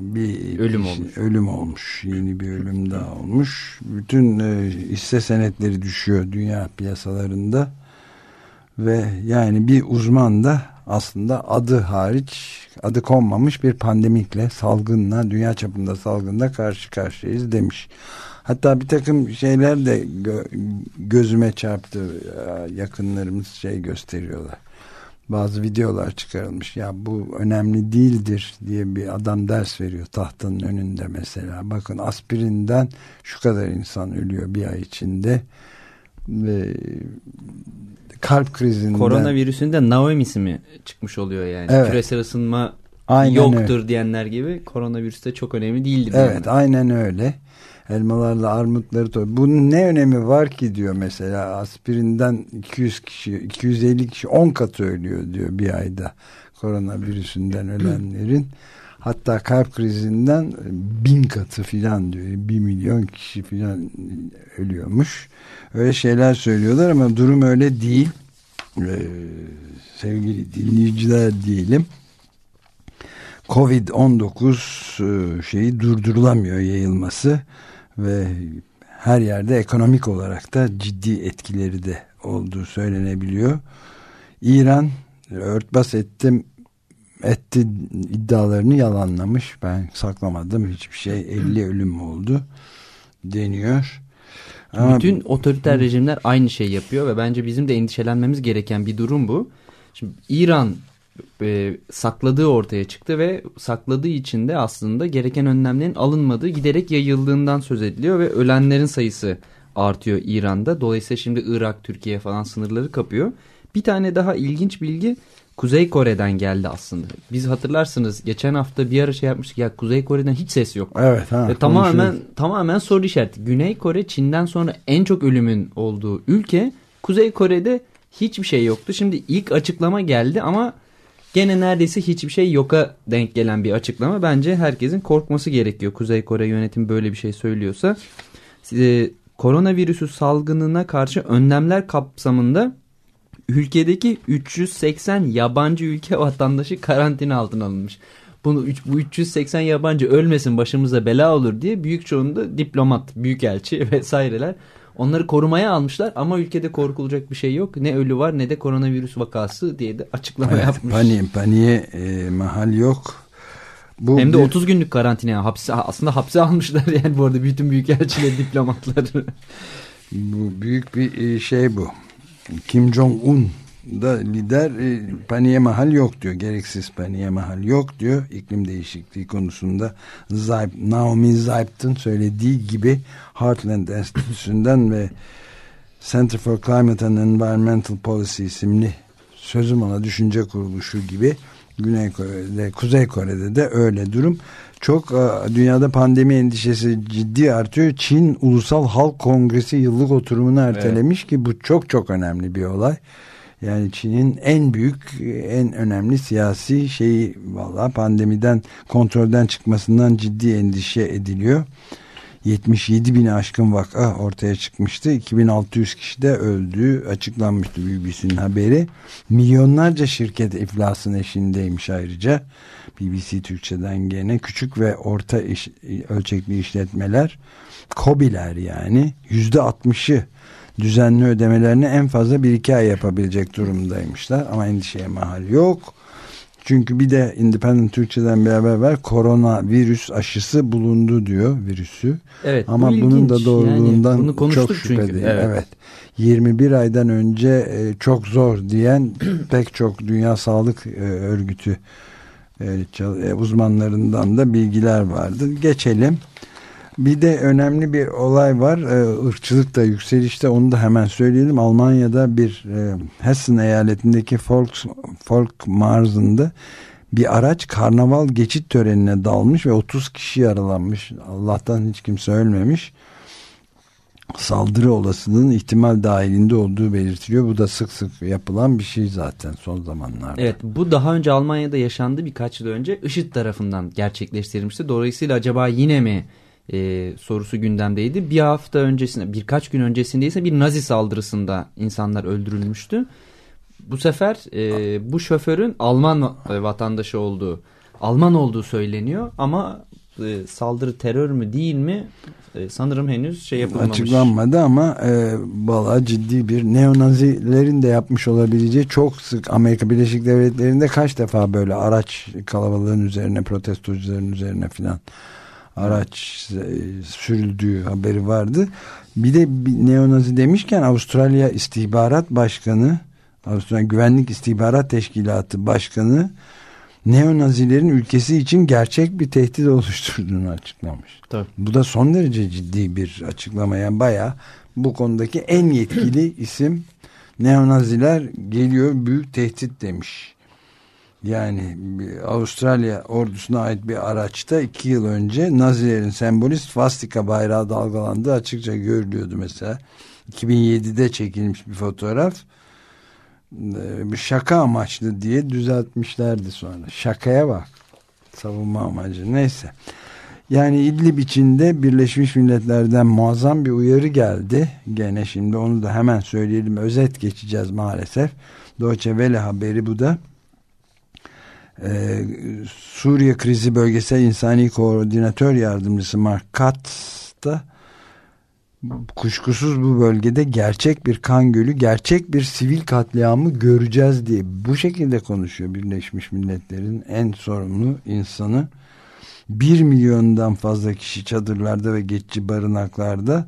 Bir Ölüm olmuş. Ölüm olmuş. Yeni bir ölüm daha olmuş. Bütün e, hisse senetleri düşüyor dünya piyasalarında. Ve yani bir uzman da aslında adı hariç adı konmamış bir pandemikle salgınla dünya çapında salgınla karşı karşıyayız demiş. Hatta bir takım şeyler de gö- gözüme çarptı Ya, yakınlarımız şey gösteriyorlar. Bazı videolar çıkarılmış ya bu önemli değildir diye bir adam ders veriyor tahtanın önünde mesela. Bakın aspirinden şu kadar insan ölüyor bir ay içinde ve kalp krizinden Koronavirüsünde Naomi'si mi çıkmış oluyor yani? Evet. Küresel ısınma Aynen yoktur öyle. diyenler gibi koronavirüs de çok önemli değildir. Evet yani. aynen öyle. Elmalarla armutları to- Bunun ne önemi var ki diyor mesela aspirinden 200 kişi 250 kişi 10 katı ölüyor diyor bir ayda koronavirüsünden ölenlerin. Hatta kalp krizinden bin katı filan diyor. Bir milyon kişi filan ölüyormuş. Öyle şeyler söylüyorlar ama durum öyle değil. Ee, sevgili dinleyiciler diyelim. Covid-19 e, şeyi durdurulamıyor yayılması ve her yerde ekonomik olarak da ciddi etkileri de olduğu söylenebiliyor. İran örtbas ettim etti iddialarını yalanlamış. Ben saklamadım hiçbir şey 50 ölüm oldu deniyor. Ama Bütün otoriter rejimler aynı şey yapıyor ve bence bizim de endişelenmemiz gereken bir durum bu. Şimdi İran e, sakladığı ortaya çıktı ve sakladığı için de aslında gereken önlemlerin alınmadığı giderek yayıldığından söz ediliyor ve ölenlerin sayısı artıyor İran'da. Dolayısıyla şimdi Irak, Türkiye falan sınırları kapıyor. Bir tane daha ilginç bilgi Kuzey Kore'den geldi aslında. Biz hatırlarsınız geçen hafta bir ara şey yapmıştık ya Kuzey Kore'den hiç ses yok. Evet ha. Ve tamamen tamamen soru işareti. Güney Kore Çin'den sonra en çok ölümün olduğu ülke. Kuzey Kore'de hiçbir şey yoktu. Şimdi ilk açıklama geldi ama gene neredeyse hiçbir şey yoka denk gelen bir açıklama. Bence herkesin korkması gerekiyor. Kuzey Kore yönetimi böyle bir şey söylüyorsa. E, koronavirüsü salgınına karşı önlemler kapsamında ülkedeki 380 yabancı ülke vatandaşı karantina altına alınmış. Bunu bu 380 yabancı ölmesin başımıza bela olur diye büyük çoğunda diplomat, büyükelçi vesaireler onları korumaya almışlar ama ülkede korkulacak bir şey yok. Ne ölü var ne de koronavirüs vakası diye de açıklama Evet, yapmış. paniğe, paniğe e, mahal yok. Bu Hem de bir- 30 günlük karantinaya hapse aslında hapse almışlar yani bu arada bütün büyükelçileri diplomatları. Bu büyük bir e, şey bu. Kim Jong-un da lider e, paniğe mahal yok diyor. Gereksiz paniğe mahal yok diyor. İklim değişikliği konusunda Zayp, Naomi Zayp'ın söylediği gibi Heartland Enstitüsü'nden ve Center for Climate and Environmental Policy isimli sözüm ona düşünce kuruluşu gibi Güney Kore'de, Kuzey Kore'de de öyle durum. Çok e, dünyada pandemi endişesi ciddi artıyor. Çin Ulusal Halk Kongresi yıllık oturumunu ertelemiş ki bu çok çok önemli bir olay. Yani Çin'in en büyük, en önemli siyasi şeyi valla pandemiden kontrolden çıkmasından ciddi endişe ediliyor. 77 bin aşkın vaka ortaya çıkmıştı. 2600 kişi de öldüğü açıklanmıştı BBC'nin haberi. Milyonlarca şirket iflasın eşindeymiş ayrıca. BBC Türkçe'den gene küçük ve orta iş, ölçekli işletmeler KOBİ'ler yani yüzde 60'ı düzenli ödemelerini en fazla 1-2 ay yapabilecek durumdaymışlar. Ama endişeye mahal yok. Çünkü bir de Independent Türkçe'den bir haber var. Koronavirüs aşısı bulundu diyor virüsü. Evet, bu Ama bunun da doğruluğundan Yani bunu çok şüphe çünkü. değil. Evet. Evet. 21 aydan önce e, çok zor diyen pek çok Dünya Sağlık e, Örgütü e, uzmanlarından da bilgiler vardı. Geçelim. Bir de önemli bir olay var. Ee, da yükselişte onu da hemen söyleyelim. Almanya'da bir e, Hessen eyaletindeki Volks, Volkmarsen'da bir araç karnaval geçit törenine dalmış ve 30 kişi yaralanmış. Allah'tan hiç kimse ölmemiş. Saldırı olasılığının ihtimal dahilinde olduğu belirtiliyor. Bu da sık sık yapılan bir şey zaten son zamanlarda. Evet bu daha önce Almanya'da yaşandı birkaç yıl önce IŞİD tarafından gerçekleştirilmişti. Dolayısıyla acaba yine mi e, sorusu gündemdeydi. Bir hafta öncesinde birkaç gün öncesinde ise bir Nazi saldırısında insanlar öldürülmüştü. Bu sefer e, bu şoförün Alman vatandaşı olduğu Alman olduğu söyleniyor ama e, saldırı terör mü değil mi e, sanırım henüz şey yapılmamış. Açıklanmadı ama e, valla ciddi bir neonazilerin de yapmış olabileceği çok sık Amerika Birleşik Devletleri'nde kaç defa böyle araç kalabalığın üzerine protestocuların üzerine filan araç e, sürüldüğü haberi vardı. Bir de neonazi demişken Avustralya İstihbarat Başkanı Avustralya Güvenlik İstihbarat Teşkilatı Başkanı neonazilerin ülkesi için gerçek bir tehdit oluşturduğunu açıklamış. Tabii. Bu da son derece ciddi bir açıklama. Yani bayağı bu konudaki en yetkili isim neonaziler geliyor büyük tehdit demiş. Yani Avustralya ordusuna ait bir araçta iki yıl önce Nazilerin sembolü svastika bayrağı dalgalandığı açıkça görülüyordu mesela. 2007'de çekilmiş bir fotoğraf. Ee, Bir şaka amaçlı diye düzeltmişlerdi sonra. Şakaya bak. Savunma amacı. Neyse. Yani İdlib içinde Birleşmiş Milletler'den muazzam bir uyarı geldi. Gene şimdi onu da hemen söyleyelim. Özet geçeceğiz maalesef. Deutsche haberi bu da. Ee, Suriye Krizi Bölgesel İnsani Koordinatör Yardımcısı Mark Katz da kuşkusuz bu bölgede gerçek bir kan gölü, gerçek bir sivil katliamı göreceğiz diye bu şekilde konuşuyor Birleşmiş Milletler'in en sorumlu insanı. Bir milyondan fazla kişi çadırlarda ve geçici barınaklarda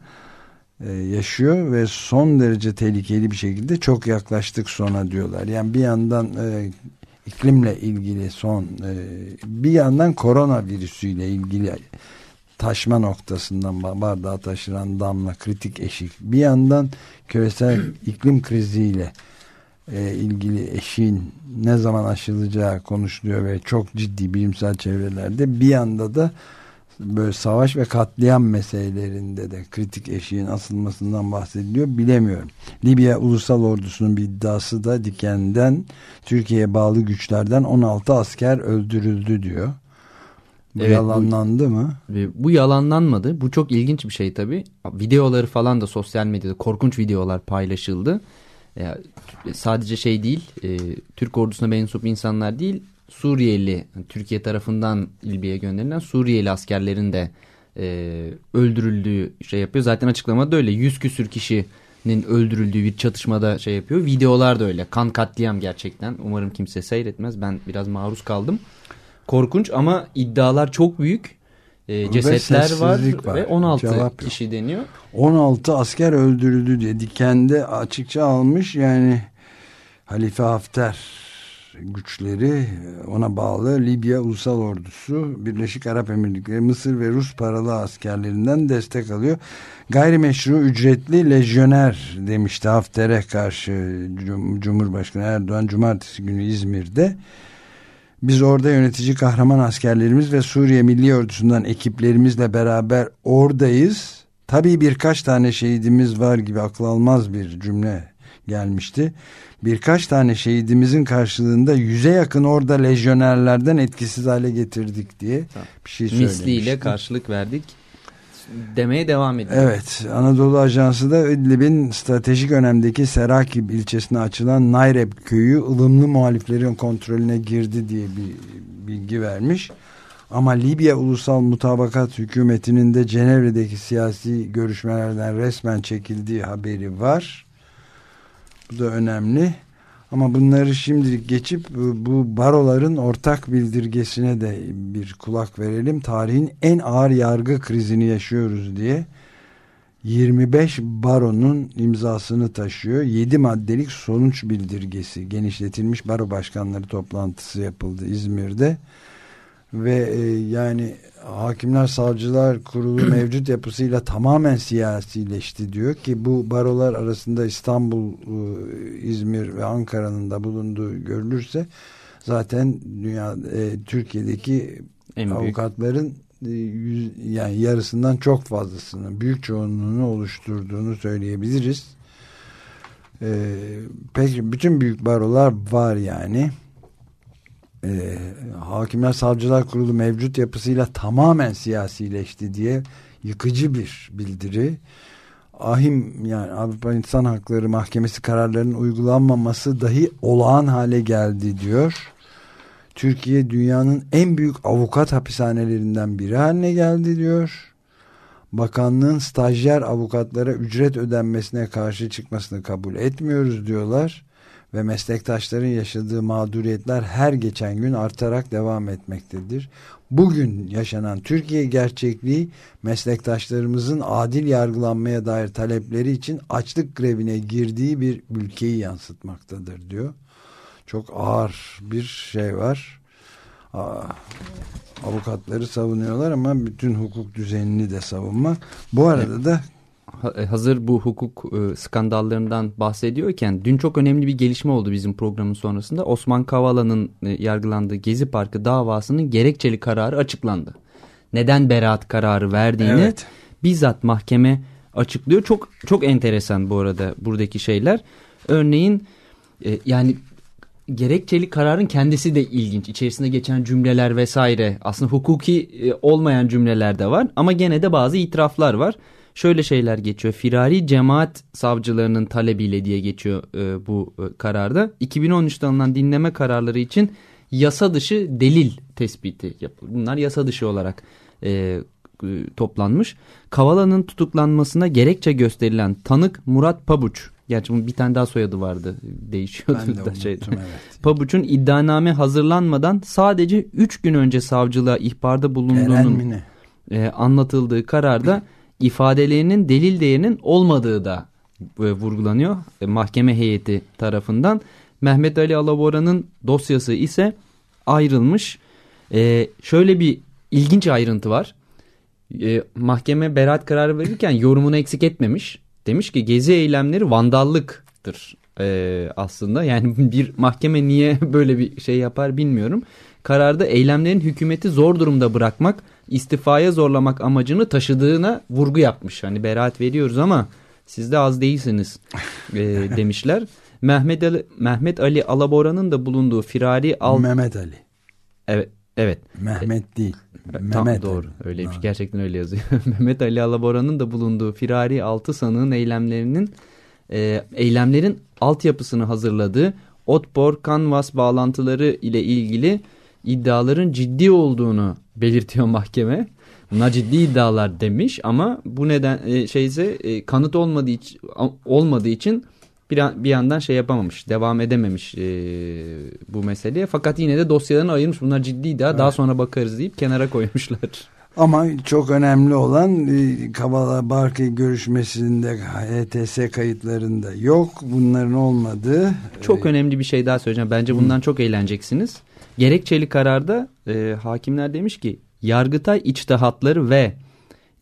e, yaşıyor ve son derece tehlikeli bir şekilde çok yaklaştık sona diyorlar. Yani bir yandan e, iklimle ilgili son e, bir yandan koronavirüsüyle ilgili taşma noktasından ba- bardağı taşıran damla kritik eşik bir yandan küresel iklim kriziyle e, ilgili eşiğin ne zaman aşılacağı konuşuluyor ve çok ciddi bilimsel çevrelerde bir yanda da böyle savaş ve katliam meselelerinde de kritik eşiğin asılmasından bahsediliyor bilemiyorum. Libya Ulusal Ordusu'nun bir iddiası da Diken'den Türkiye'ye bağlı güçlerden 16 asker öldürüldü diyor. Bu Evet, bu- yalanlandı mı? Ve bu yalanlanmadı. Bu çok ilginç bir şey tabii. Videoları falan da sosyal medyada korkunç videolar paylaşıldı. Ya, sadece şey değil, e, Türk ordusuna mensup insanlar değil, Suriyeli, Türkiye tarafından İlbi'ye gönderilen Suriyeli askerlerin de e, öldürüldüğü şey yapıyor. Zaten açıklamada da öyle. Yüz küsür kişinin öldürüldüğü bir çatışmada şey yapıyor. Videolar da öyle. Kan katliam gerçekten. Umarım kimse seyretmez. Ben biraz maruz kaldım. Korkunç ama iddialar çok büyük. E, cesetler var, var. ve 16 Cevap yok. kişi deniyor. 16 asker öldürüldü diye Diken'de açıkça almış yani Halife Hafter güçleri ona bağlı Libya Ulusal Ordusu Birleşik Arap Emirlikleri Mısır ve Rus paralı askerlerinden destek alıyor. Gayrimeşru ücretli lejyoner demişti Hafter'e karşı Cum- Cumhurbaşkanı Erdoğan Cumartesi günü İzmir'de. Biz orada yönetici kahraman askerlerimiz ve Suriye Milli Ordusu'ndan ekiplerimizle beraber oradayız. Tabii birkaç tane şehidimiz var gibi akıl almaz bir cümle gelmişti. Birkaç tane şehidimizin karşılığında yüze yakın orada lejyonerlerden etkisiz hale getirdik diye bir şey söylemişti. Misliyle karşılık verdik demeye devam ediyor. Evet, Anadolu Ajansı da İdlib'in stratejik önemdeki Serakib ilçesine açılan Nayreb köyü ılımlı muhaliflerin kontrolüne girdi diye bir bilgi vermiş. Ama Libya Ulusal Mutabakat Hükümeti'nin de Cenevre'deki siyasi görüşmelerden resmen çekildiği haberi var. Bu da önemli. Ama bunları şimdilik geçip bu- baroların ortak bildirgesine de bir kulak verelim. Tarihin en ağır yargı krizini yaşıyoruz diye 25 baronun imzasını taşıyor. 7 maddelik sonuç bildirgesi genişletilmiş baro başkanları toplantısı yapıldı İzmir'de. Ve e, yani Hakimler Savcılar Kurulu mevcut yapısıyla tamamen siyasileşti diyor ki bu barolar arasında İstanbul, e, İzmir ve Ankara'nın da bulunduğu görülürse zaten dünya e, Türkiye'deki En avukatların e, yüz, yani yarısından çok fazlasını büyük çoğunluğunu oluşturduğunu söyleyebiliriz. E, peki bütün büyük barolar var yani e, Hakimler Savcılar Kurulu mevcut yapısıyla tamamen siyasileşti diye yıkıcı bir bildiri. Ahim yani Avrupa İnsan Hakları Mahkemesi kararlarının uygulanmaması dahi olağan hale geldi diyor. Türkiye dünyanın en büyük avukat hapishanelerinden biri haline geldi diyor. Bakanlığın stajyer avukatlara ücret ödenmesine karşı çıkmasını kabul etmiyoruz diyorlar ve meslektaşların yaşadığı mağduriyetler her geçen gün artarak devam etmektedir. Bugün yaşanan Türkiye gerçekliği meslektaşlarımızın adil yargılanmaya dair talepleri için açlık grevine girdiği bir ülkeyi yansıtmaktadır diyor. Çok ağır bir şey var. Aa, avukatları savunuyorlar ama bütün hukuk düzenini de savunmak. Bu arada da Hazır bu hukuk e, skandallarından bahsediyorken dün çok önemli bir gelişme oldu bizim programın sonrasında. Osman Kavala'nın e, yargılandığı Gezi Parkı davasının gerekçeli kararı açıklandı. Neden beraat kararı verdiğini Evet. bizzat mahkeme açıklıyor. Çok çok enteresan bu arada buradaki şeyler. Örneğin e, yani gerekçeli kararın kendisi de ilginç. İçerisinde geçen cümleler vesaire aslında hukuki e, olmayan cümleler de var ama gene de bazı itiraflar var. Şöyle şeyler geçiyor. Firari cemaat savcılarının talebiyle diye geçiyor e, bu e, kararda. 2013'te alınan dinleme kararları için yasa dışı delil tespiti yapıldı. Bunlar yasa dışı olarak e, e, toplanmış. Kavala'nın tutuklanmasına gerekçe gösterilen tanık Murat Pabuç. Gerçi bir tane daha soyadı vardı. Değişiyordu ben de da unuttum evet. Pabuç'un iddianame hazırlanmadan sadece 3 gün önce savcılığa ihbarda bulunduğunun e, anlatıldığı kararda ifadelerinin delil değerinin olmadığı da e, vurgulanıyor e, mahkeme heyeti tarafından. Mehmet Ali Alabora'nın dosyası ise ayrılmış. Ee, şöyle bir ilginç ayrıntı var. Ee, mahkeme beraat kararı verirken yorumunu eksik etmemiş. Demiş ki gezi eylemleri vandallıktır ee, aslında. Yani bir mahkeme niye böyle bir şey yapar bilmiyorum. Kararda eylemlerin hükümeti zor durumda bırakmak, istifaya zorlamak amacını taşıdığına vurgu yapmış. Hani beraat veriyoruz ama siz de az değilsiniz ee, demişler. Mehmet Ali, Mehmet Ali Alabora'nın da bulunduğu firari al Mehmet Ali. evet evet Mehmet değil. Tam Mehmet doğru öyleymiş Ha. gerçekten öyle yazıyor. Mehmet Ali Alabora'nın da bulunduğu firari altı sanığın eylemlerinin e, eylemlerin altyapısını hazırladığı Otpor Canvas bağlantıları ile ilgili iddiaların ciddi olduğunu belirtiyor mahkeme. Bunlar ciddi iddialar demiş ama bu neden e, şeyse e, kanıt olmadığı için olmadığı için bir, an- bir yandan şey yapamamış, devam edememiş e, bu meseleye. Fakat yine de dosyalarını ayırmış. Bunlar ciddi iddia. Daha sonra bakarız deyip kenara koymuşlar. Ama çok önemli olan e, Kavala Barkey görüşmesinde HTS kayıtlarında yok. Bunların olmadığı. Çok e, önemli bir şey daha söyleyeceğim. Bence bundan çok eğleneceksiniz. Gerekçeli kararda e, hakimler demiş ki Yargıtay içtihatları ve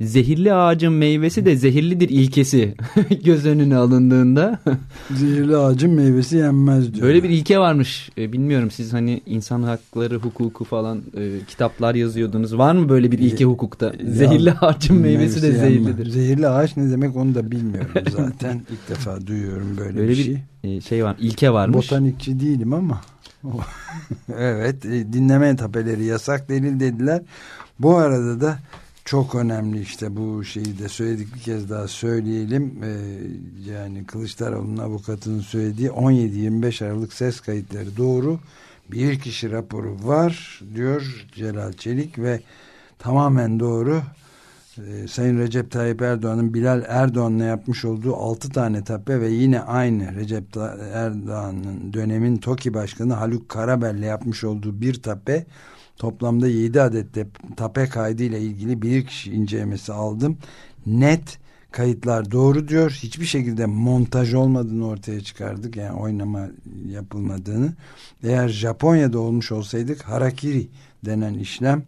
zehirli ağacın meyvesi de zehirlidir ilkesi göz önüne alındığında Zehirli ağacın meyvesi yenmez diyor. böyle bir ilke varmış. E, bilmiyorum siz hani insan hakları hukuku falan e, kitaplar yazıyordunuz. Var mı böyle bir ilke hukukta? Zehirli ağacın meyvesi de yenmez. zehirlidir. Zehirli ağaç ne demek onu da bilmiyorum zaten. İlk defa duyuyorum böyle, Böyle bir bir şey. e, şey var, ilke varmış. Botanikçi değilim ama. evet e, dinleme tapeleri yasak delil dediler. Bu arada da çok önemli işte bu şeyi de söyledik bir kez daha söyleyelim. Ee, yani Kılıçdaroğlu'nun avukatının söylediği 17-25 Aralık ses kayıtları doğru. Bir kişi raporu var diyor Celal Çelik ve tamamen doğru. Ee, Sayın Recep Tayyip Erdoğan'ın Bilal Erdoğan'la yapmış olduğu 6 tane tape ve yine aynı Recep Erdoğan'ın dönemin TOKİ Başkanı Haluk Karabel'le yapmış olduğu bir tape toplamda 7 adet de tape kaydı ile ilgili bir kişi incelemesi aldım. Net kayıtlar doğru diyor. Hiçbir şekilde montaj olmadığını ortaya çıkardık. Yani oynama yapılmadığını. Eğer Japonya'da olmuş olsaydık harakiri denen işlem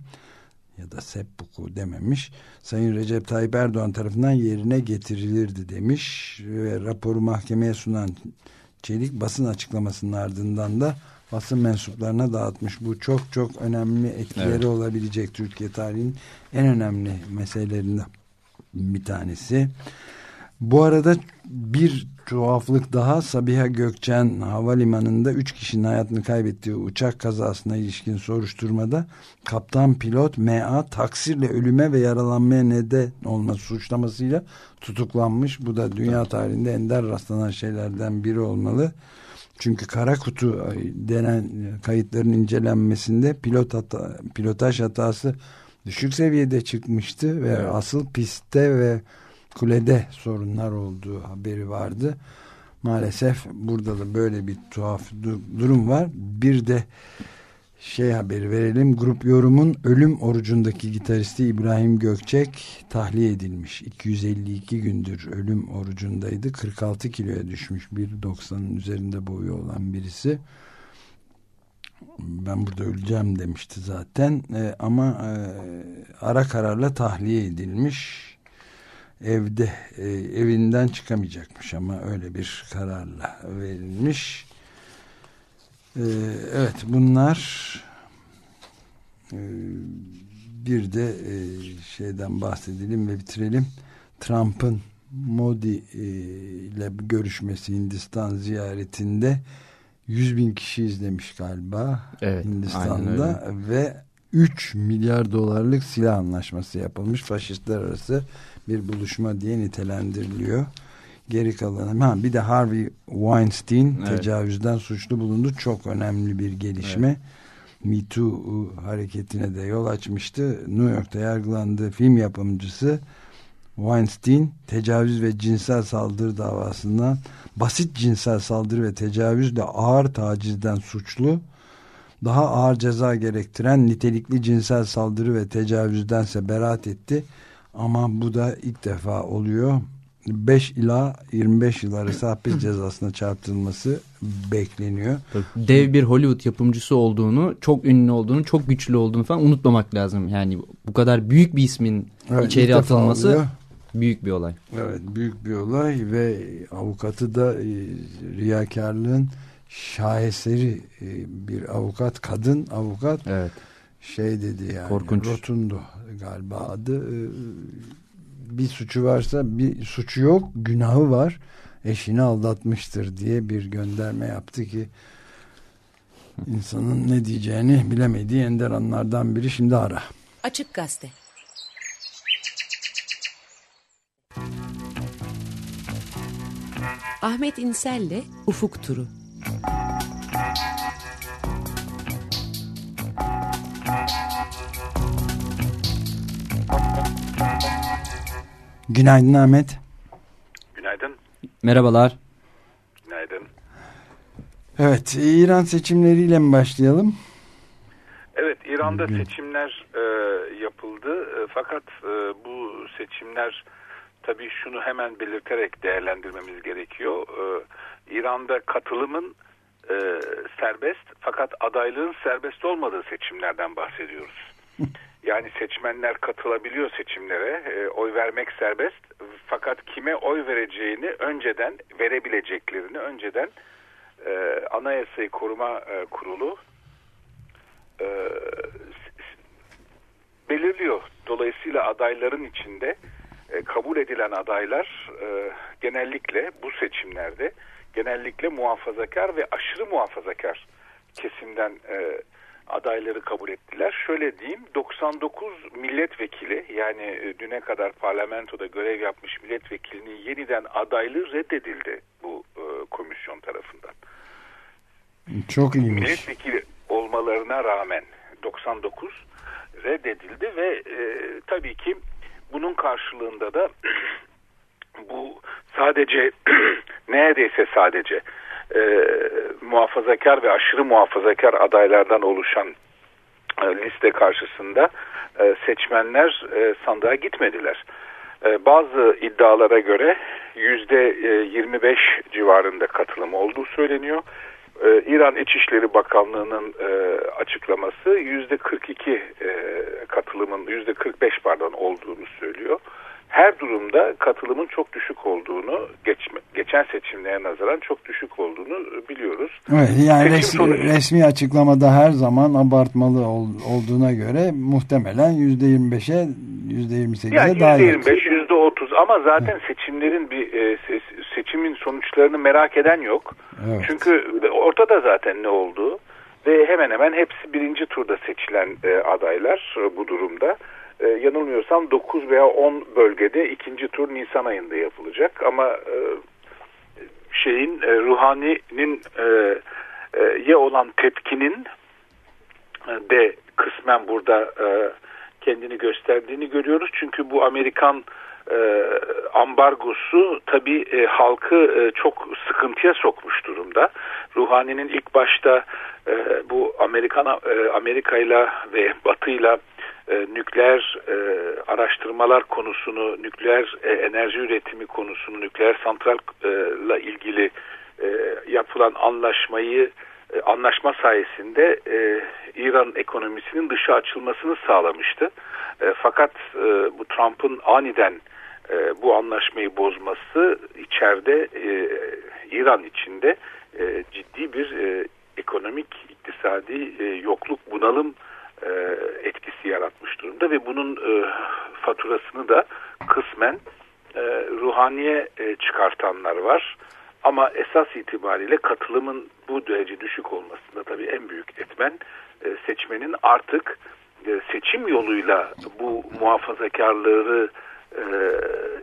ya da seppuku dememiş. Sayın Recep Tayyip Erdoğan tarafından yerine getirilirdi demiş ve raporu mahkemeye sunan Çelik basın açıklamasının ardından da basın mensuplarına dağıtmış. Bu çok çok önemli etkileri Evet. olabilecek Türkiye tarihinin en önemli meselelerinden bir tanesi. Bu arada bir tuhaflık daha Sabiha Gökçen Havalimanı'nda 3 kişinin hayatını kaybettiği uçak kazasına ilişkin soruşturmada kaptan pilot MA taksirle ölüme ve yaralanmaya neden olma suçlamasıyla tutuklanmış. Bu da dünya tarihinde ender rastlanan şeylerden biri olmalı. Çünkü kara kutu denen kayıtların incelenmesinde pilot hata, pilotaj hatası düşük seviyede çıkmıştı ve Evet. asıl pistte ve kulede sorunlar olduğu haberi vardı. Maalesef burada da böyle bir tuhaf du- durum var. Bir de şey haberi verelim. Grup Yorum'un ölüm orucundaki gitaristi İbrahim Gökçek tahliye edilmiş. 252 gündür ölüm orucundaydı. 46 kiloya düşmüş. 1.90'ın üzerinde boyu olan birisi. Ben burada öleceğim demişti zaten. Ee, ama e, ara kararla tahliye edilmiş. Evde e, evinden çıkamayacakmış ama öyle bir kararla verilmiş. Ee, evet bunlar e, bir de e, şeyden bahsedelim ve bitirelim. Trump'ın Modi e, ile görüşmesi Hindistan ziyaretinde 100 bin kişi izlemiş galiba Evet, Hindistan'da ve 3 milyar dolarlık silah anlaşması yapılmış faşistler arası bir buluşma diye nitelendiriliyor. Geri kalanı ha, bir de Harvey Weinstein Evet. tecavüzden suçlu bulundu. Çok önemli bir gelişme. Me Too hareketine de yol açmıştı. New York'ta yargılandığı film yapımcısı Weinstein tecavüz ve cinsel saldırı davasından basit cinsel saldırı ve tecavüzle ağır tacizden suçlu daha ağır ceza gerektiren nitelikli cinsel saldırı ve tecavüzdense beraat etti. Ama bu da ilk defa oluyor. 5 ila 25 yıl arası hapis cezasına çarptırılması bekleniyor. Dev bir Hollywood yapımcısı olduğunu, çok ünlü olduğunu, çok güçlü olduğunu falan unutmamak lazım. Yani bu kadar büyük bir ismin Evet, içeri atılması oluyor. büyük bir olay. Evet büyük bir olay ve avukatı da e, riyakarlığın şaheseri e, bir avukat kadın avukat Evet. şey dedi yani Korkunç. Rotundo galiba adı E, bir suçu varsa bir suçu yok günahı var eşini aldatmıştır diye bir gönderme yaptı ki insanın ne diyeceğini bilemediği ender anlardan biri şimdi ara. Açık Gazete. Ahmet İnsel'le Ufuk Turu. Günaydın Ahmet. Günaydın. Merhabalar. Günaydın. Evet İran seçimleriyle mi başlayalım? Evet İran'da seçimler e, yapıldı E, fakat e, bu seçimler tabii şunu hemen belirterek değerlendirmemiz gerekiyor. E, İran'da katılımın e, serbest fakat adaylığın serbest olmadığı seçimlerden bahsediyoruz. Yani seçmenler katılabiliyor seçimlere, e, oy vermek serbest fakat kime oy vereceğini önceden verebileceklerini önceden e, Anayasayı Koruma e, Kurulu e, belirliyor. Dolayısıyla adayların içinde e, kabul edilen adaylar e, genellikle bu seçimlerde genellikle muhafazakar ve aşırı muhafazakar kesimden e, adayları kabul ettiler. Şöyle diyeyim 99 milletvekili yani e, düne kadar parlamentoda görev yapmış milletvekilinin yeniden adaylığı reddedildi bu e, komisyon tarafından Çok iyiymiş. milletvekili olmalarına rağmen 99 reddedildi ve e, tabii ki bunun karşılığında da bu sadece neredeyse sadece e, muhafazakar ve aşırı muhafazakar adaylardan oluşan e, liste karşısında e, seçmenler e, sandığa gitmediler. E, bazı iddialara göre yüzde e, 25 civarında katılım olduğu söyleniyor. E, İran İçişleri Bakanlığı'nın e, açıklaması yüzde 42 e, katılımın yüzde 45 pardon olduğunu söylüyor. Her durumda katılımın çok düşük olduğunu geçme, geçen seçimlere nazaran çok düşük olduğunu biliyoruz. Evet, yani Seçim resmi, sonucu- resmi açıklamada her zaman abartmalı ol- olduğuna göre muhtemelen %25'e %28'e Yani daha yüzde yakın. 25, yüzde 30 ama zaten seçimlerin bir e, se- seçimin sonuçlarını merak eden yok. Evet. Çünkü ortada zaten ne olduğu ve hemen hemen hepsi birinci turda seçilen e, adaylar bu durumda. E, yanılmıyorsam 9 veya 10 bölgede ikinci tur Nisan ayında yapılacak ama e, şeyin e, Ruhani'nin e, e, ye olan tepkinin e, de kısmen burada e, kendini gösterdiğini görüyoruz. Çünkü bu Amerikan e, ambargosu tabii e, halkı e, çok sıkıntıya sokmuş durumda. Ruhani'nin ilk başta e, bu Amerikan e, Amerika'yla ve Batı'yla e, nükleer e, araştırmalar konusunu, nükleer e, enerji üretimi konusunu, nükleer santralla ilgili e, yapılan anlaşmayı e, anlaşma sayesinde e, İran ekonomisinin dışa açılmasını sağlamıştı. E, fakat e, bu Trump'ın aniden e, bu anlaşmayı bozması içeride e, İran içinde e, ciddi bir e, ekonomik, iktisadi e, yokluk, bunalım e, etkisi yaratmış durumda ve bunun e, faturasını da kısmen e, ruhaniye çıkartanlar var. Ama esas itibariyle katılımın bu derece düşük olmasında tabii en büyük etmen seçmenin artık seçim yoluyla bu muhafazakarlığı e,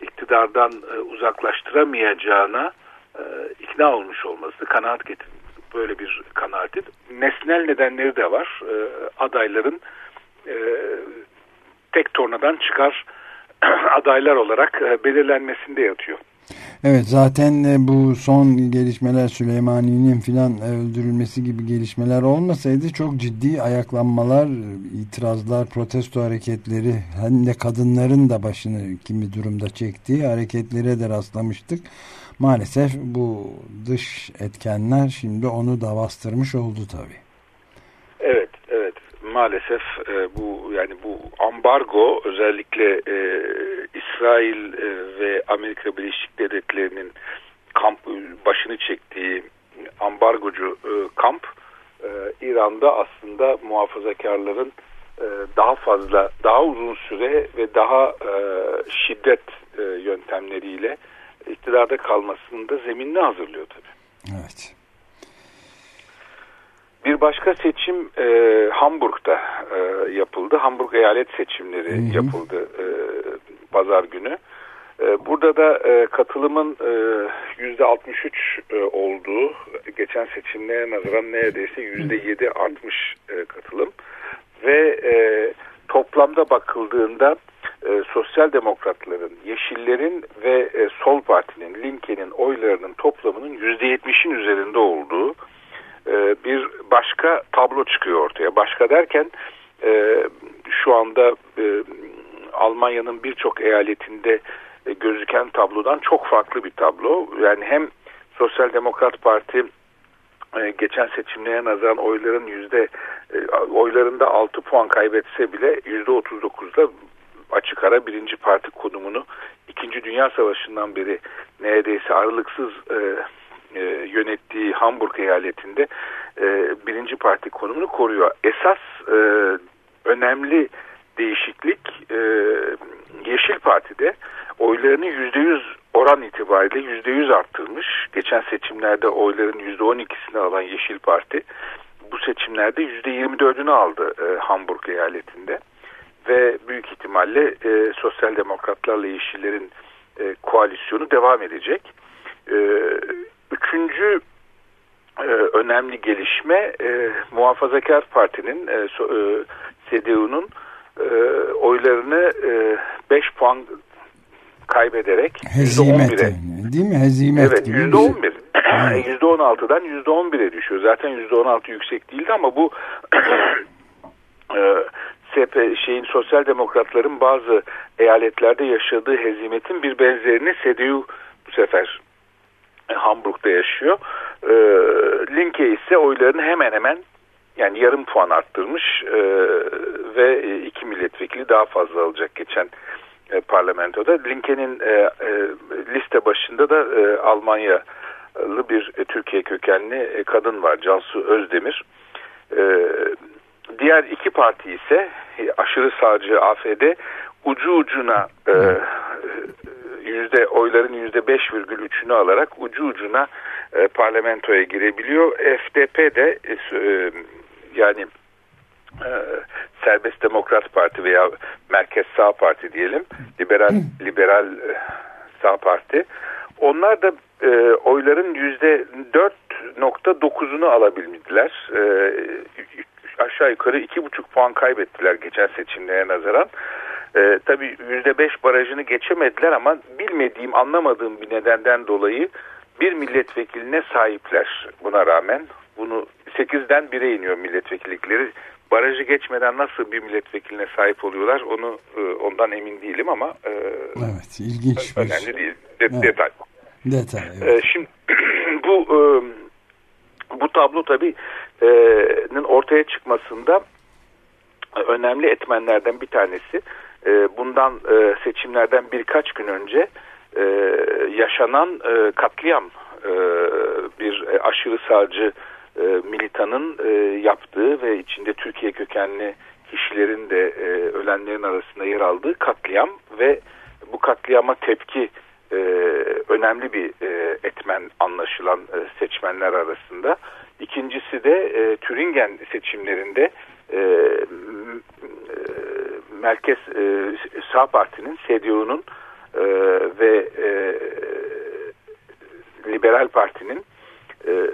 iktidardan uzaklaştıramayacağına ikna olmuş olması, kanaat getirmiş. Böyle bir kanaati. Nesnel nedenleri de var. E, adayların e, tek tornadan çıkar adaylar olarak e, belirlenmesinde yatıyor. Evet zaten e, bu son gelişmeler Süleymani'nin filan öldürülmesi gibi gelişmeler olmasaydı çok ciddi ayaklanmalar, itirazlar, protesto hareketleri hem de kadınların da başını kimi durumda çektiği hareketlere de rastlamıştık. Maalesef bu dış etkenler şimdi onu da bastırmış oldu tabii. Evet, evet. Maalesef e, bu yani bu ambargo özellikle e, İsrail e, ve Amerika Birleşik Devletleri'nin kamp başını çektiği ambargocu e, kamp e, İran'da aslında muhafazakarların e, daha fazla, daha uzun süre ve daha e, şiddet e, yöntemleriyle iktidarda kalmasının da zeminini hazırlıyor tabii. Evet. Bir başka seçim e, Hamburg'da e, yapıldı. Hamburg eyalet seçimleri Hı hı. yapıldı e, pazar günü. E, burada da e, katılımın e, yüzde 63 e, olduğu, geçen seçimlere nazaran neredeyse yüzde 7 artmış e, katılım. Ve e, toplamda bakıldığında e, sosyal demokratların, yeşillerin ve e, sol partinin, Linke'nin oylarının toplamının yüzde 70'in üzerinde olduğu e, bir başka tablo çıkıyor ortaya. Başka derken e, şu anda e, Almanya'nın birçok eyaletinde e, gözüken tablodan çok farklı bir tablo. Yani hem Sosyal Demokrat Parti geçen seçimlere nazaran oyların yüzde e, oylarında 6 puan kaybetse bile yüzde 39'da açık ara birinci parti konumunu İkinci Dünya Savaşı'ndan beri neredeyse aralıksız e, e, yönettiği Hamburg eyaletinde e, birinci parti konumunu koruyor. Esas e, önemli değişiklik e, Yeşil Parti'de oylarını yüzde yüz oran itibariyle yüzde yüz arttırmış. Geçen seçimlerde oyların yüzde on ikisini alan Yeşil Parti bu seçimlerde yüzde yirmi dördünü aldı e, Hamburg eyaletinde ve büyük ihtimalle e, sosyal demokratlarla yeşillerin e, koalisyonu devam edecek. E, üçüncü e, önemli gelişme e, Muhafazakar Parti'nin e, e, CDU'nun e, oylarını 5 e, puan kaybederek Hezimet %11'e yani, değil mi? Hezimet Evet gibi. yüzde on bir. Yüzde on altıdan yüzde on bire düşüyor. Zaten yüzde on altı yüksek değildi ama bu e, SP şeyin sosyal demokratların bazı eyaletlerde yaşadığı hezimetin bir benzerini CDU bu sefer e, Hamburg'da yaşıyor. E, Linke ise oylarını hemen hemen yani yarım puan arttırmış e, ve iki milletvekili daha fazla alacak geçen e, parlamentoda. Linke'nin e, e, liste başında da e, Almanyalı bir e, Türkiye kökenli e, kadın var Cansu Özdemir. E, diğer iki parti ise e, aşırı sağcı AFD ucu ucuna e, yüzde oyların yüzde beş virgül üçünü alarak ucu ucuna e, parlamentoya girebiliyor. FDP de e, e, yani Serbest Demokrat Parti veya Merkez Sağ Parti diyelim, liberal liberal e, sağ parti. Onlar da e, oyların yüzde 4.9'unu alabildiler. E, aşağı yukarı iki buçuk puan kaybettiler geçen seçimlere nazaran. E, tabii yüzde beş barajını geçemediler ama bilmediğim, anlamadığım bir nedenden dolayı bir milletvekiline sahipler buna rağmen. Bunu 8'den 1'e iniyor milletvekillikleri. Barajı geçmeden nasıl bir milletvekiline sahip oluyorlar onu e, ondan emin değilim ama e, Evet, ilginç bir önemli değil. De, Evet. Detay. detay. evet. E, şimdi bu e, bu tablo tabii e, ortaya çıkmasında önemli etmenlerden bir tanesi. E, bundan e, seçimlerden birkaç gün önce e, yaşanan e, katliam e, bir e, aşırı sağcı e, militanın e, yaptığı ve içinde Türkiye kökenli kişilerin de e, ölenlerin arasında yer aldığı katliam ve bu katliama tepki e, önemli bir e, etmen anlaşılan e, seçmenler arasında. İkincisi de e, Türingen seçimlerinde e, e, Merkez e, Sağ Parti'nin CDU'nun e, ve e, Liberal Parti'nin e,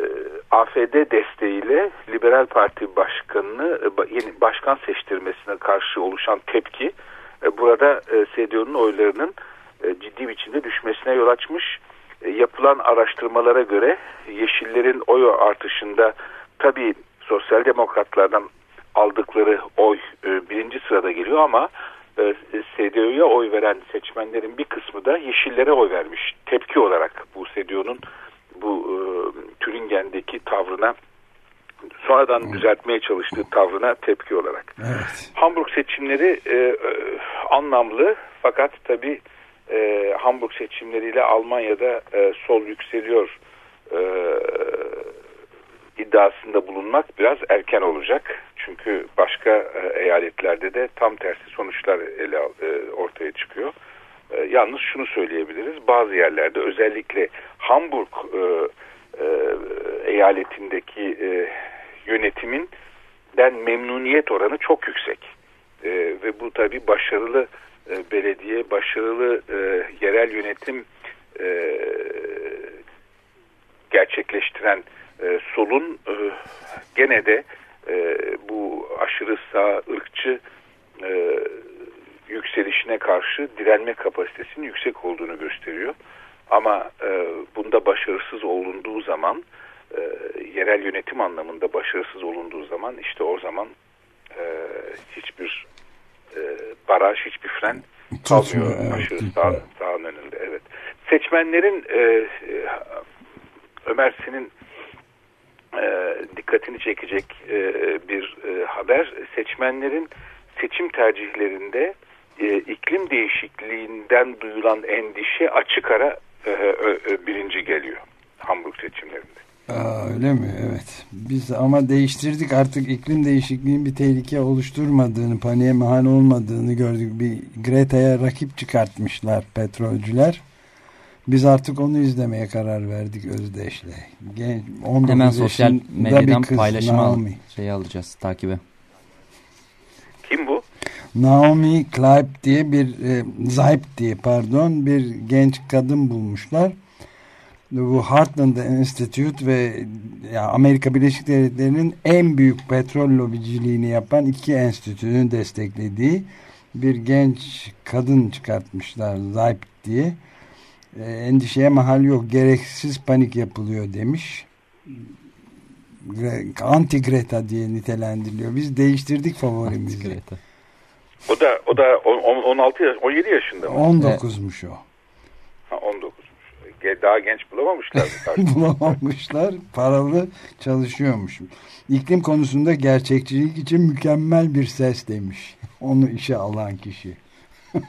AFD desteğiyle Liberal Parti Başkanı'nı e, yeni başkan seçtirmesine karşı oluşan tepki e, burada e, CDU'nun oylarının e, ciddi biçimde düşmesine yol açmış. E, yapılan araştırmalara göre Yeşillerin oy artışında tabii sosyal demokratlardan aldıkları oy e, birinci sırada geliyor ama e, SDO'ya oy veren seçmenlerin bir kısmı da Yeşillere oy vermiş. Tepki olarak bu SDO'nun bu e, Türingen'deki tavrına sonradan düzeltmeye çalıştığı tavrına tepki olarak. Evet. Hamburg seçimleri e, e, anlamlı fakat tabi e, Hamburg seçimleriyle Almanya'da e, sol yükseliyor e, iddiasında bulunmak biraz erken olacak. Çünkü başka e, eyaletlerde de tam tersi sonuçlar ele, e, ortaya çıkıyor. E, yalnız şunu söyleyebiliriz. Bazı yerlerde özellikle Hamburg e, e, eyaletindeki e, yönetimin den memnuniyet oranı çok yüksek. E, ve bu tabi başarılı e, belediye, başarılı e, yerel yönetim e, gerçekleştiren e, solun e, gene de e, bu aşırı sağ ırkçı e, yükselişine karşı direnme kapasitesinin yüksek olduğunu gösteriyor. Ama e, bunda başarısız olunduğu zaman e, yerel yönetim anlamında başarısız olunduğu zaman işte o zaman e, hiçbir e, baraj, hiçbir fren kalmıyor evet, aşırı sağ, sağın önünde. Evet. Seçmenlerin e, e, Ömer senin e, dikkatini çekecek e, bir e, haber. Seçmenlerin seçim tercihlerinde e, iklim değişikliğinden duyulan endişe açık ara e, ö- ö- birinci geliyor Hamburg seçimlerinde. Aa, öyle mi? Evet. Biz ama değiştirdik artık iklim değişikliğinin bir tehlike oluşturmadığını, paniğe mahal olmadığını gördük. Bir Greta'ya rakip çıkartmışlar petrolcüler. Biz artık onu izlemeye karar verdik Özdeş'le. Genç, 19 Hemen sosyal medyadan paylaşıma al, Naomi. şey alacağız takibe. Kim bu? Naomi Kleib diye bir e, Zeip diye pardon bir genç kadın bulmuşlar. Bu Heartland Institute ve ya Amerika Birleşik Devletleri'nin en büyük petrol lobiciliğini yapan iki enstitünün desteklediği bir genç kadın çıkartmışlar Zeip diye. E, endişeye mahal yok. Gereksiz panik yapılıyor demiş. Anti Greta diye nitelendiriliyor. Biz değiştirdik favorimizi. O da o da on- on- 16 yaş, 17 yaşında mı? 19'muş o. Ha, 19'muş. Ge- Daha genç bulamamışlar. mı? Bulamamışlar. Paralı çalışıyormuş. İklim konusunda gerçekçilik için mükemmel bir ses demiş. Onu işe alan kişi.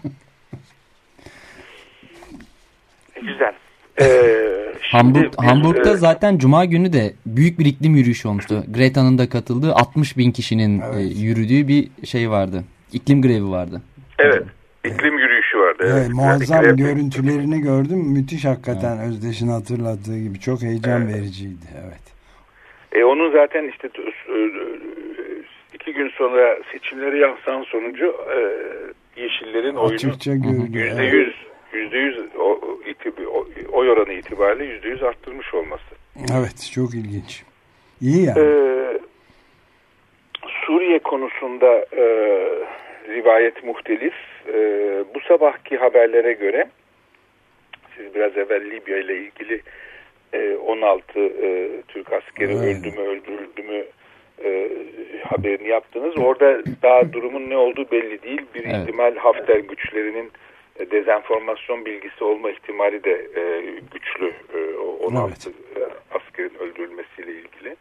Güzel. Ee, şimdi Hamburg, biz, Hamburg'da e, zaten Cuma günü de büyük bir iklim yürüyüşü olmuştu. Greta'nın da katıldığı 60 bin kişinin Evet. e, yürüdüğü bir şey vardı. İklim grevi vardı. Evet. iklim yürüyüşü vardı. Evet, Evet, muazzam Güzellikle- görüntülerini gördüm. Müthiş hakikaten Özdeş'in hatırlattığı gibi. Çok heyecan Evet. vericiydi. Evet. E, onun zaten işte e, iki gün sonra seçimleri yansıyan sonucu e, Yeşillerin oyunu Açıkça görülüyor. yüzde Evet. yüz yüzde yüz o- iti- o- oy oranı itibariyle yüzde yüz arttırmış olması. Evet, çok ilginç. İyi yani. Ee, Suriye konusunda e, rivayet muhtelif. E, bu sabahki haberlere göre siz biraz evvel Libya ile ilgili e, 16 e, Türk askeri Evet. öldü mü öldürüldü mü e, haberini yaptınız. Orada daha durumun ne olduğu belli değil. Bir Evet. ihtimal Hafter güçlerinin e, dezenformasyon bilgisi olma ihtimali de e, güçlü. E, o 16 e, askerin öldürülmesiyle ilgili.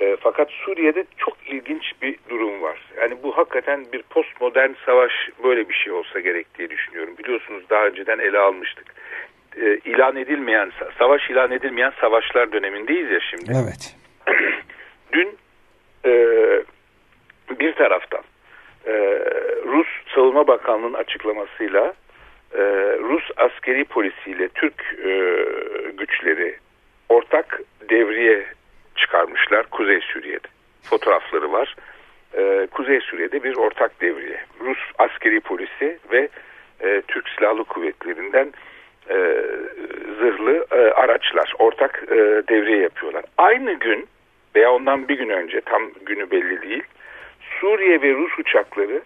E, fakat Suriye'de çok ilginç bir durum var. Yani bu hakikaten bir postmodern savaş böyle bir şey olsa gerek diye düşünüyorum. Biliyorsunuz daha önceden ele almıştık. E, ilan edilmeyen, savaş ilan edilmeyen savaşlar dönemindeyiz ya şimdi. Evet. Dün e, bir taraftan e, Rus Savunma Bakanlığı'nın açıklamasıyla e, Rus askeri polisiyle Türk e, güçleri ortak devriye çıkarmışlar Kuzey Suriye'de. Fotoğrafları var. E, Kuzey Suriye'de bir ortak devriye. Rus askeri polisi ve e, Türk Silahlı Kuvvetleri'nden e, zırhlı e, araçlar ortak e, devriye yapıyorlar. Aynı gün veya ondan bir gün önce tam günü belli değil Suriye ve Rus uçakları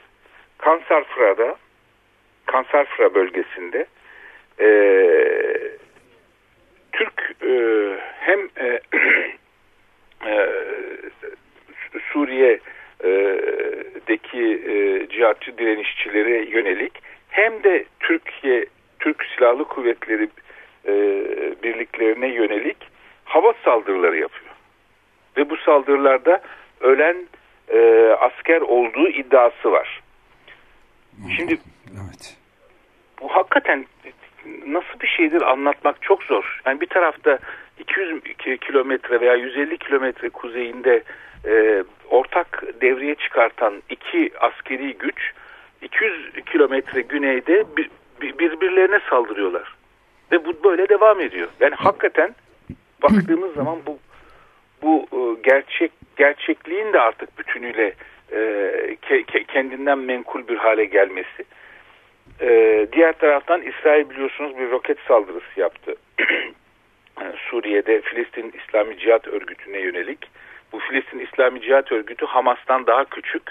Kansarfra'da Kansarfra bölgesinde e, Türk e, hem e, e, Suriye'deki e, cihatçı direnişçilere yönelik hem de Türkiye Türk Silahlı Kuvvetleri e, birliklerine yönelik hava saldırıları yapıyor. Ve bu saldırılarda ölen e, asker olduğu iddiası var. Şimdi Evet. bu hakikaten nasıl bir şeydir anlatmak çok zor. Yani bir tarafta 200 ki- kilometre veya 150 kilometre kuzeyinde e, ortak devreye çıkartan iki askeri güç 200 kilometre güneyde bir- bir- birbirlerine saldırıyorlar. Ve bu böyle devam ediyor. Yani hakikaten baktığımız zaman bu bu e, gerçek gerçekliğin de artık bütünüyle e, ke- ke- kendinden menkul bir hale gelmesi. E, diğer taraftan İsrail biliyorsunuz bir roket saldırısı yaptı. Suriye'de Filistin İslami Cihat Örgütü'ne yönelik. Bu Filistin İslami Cihat Örgütü Hamas'tan daha küçük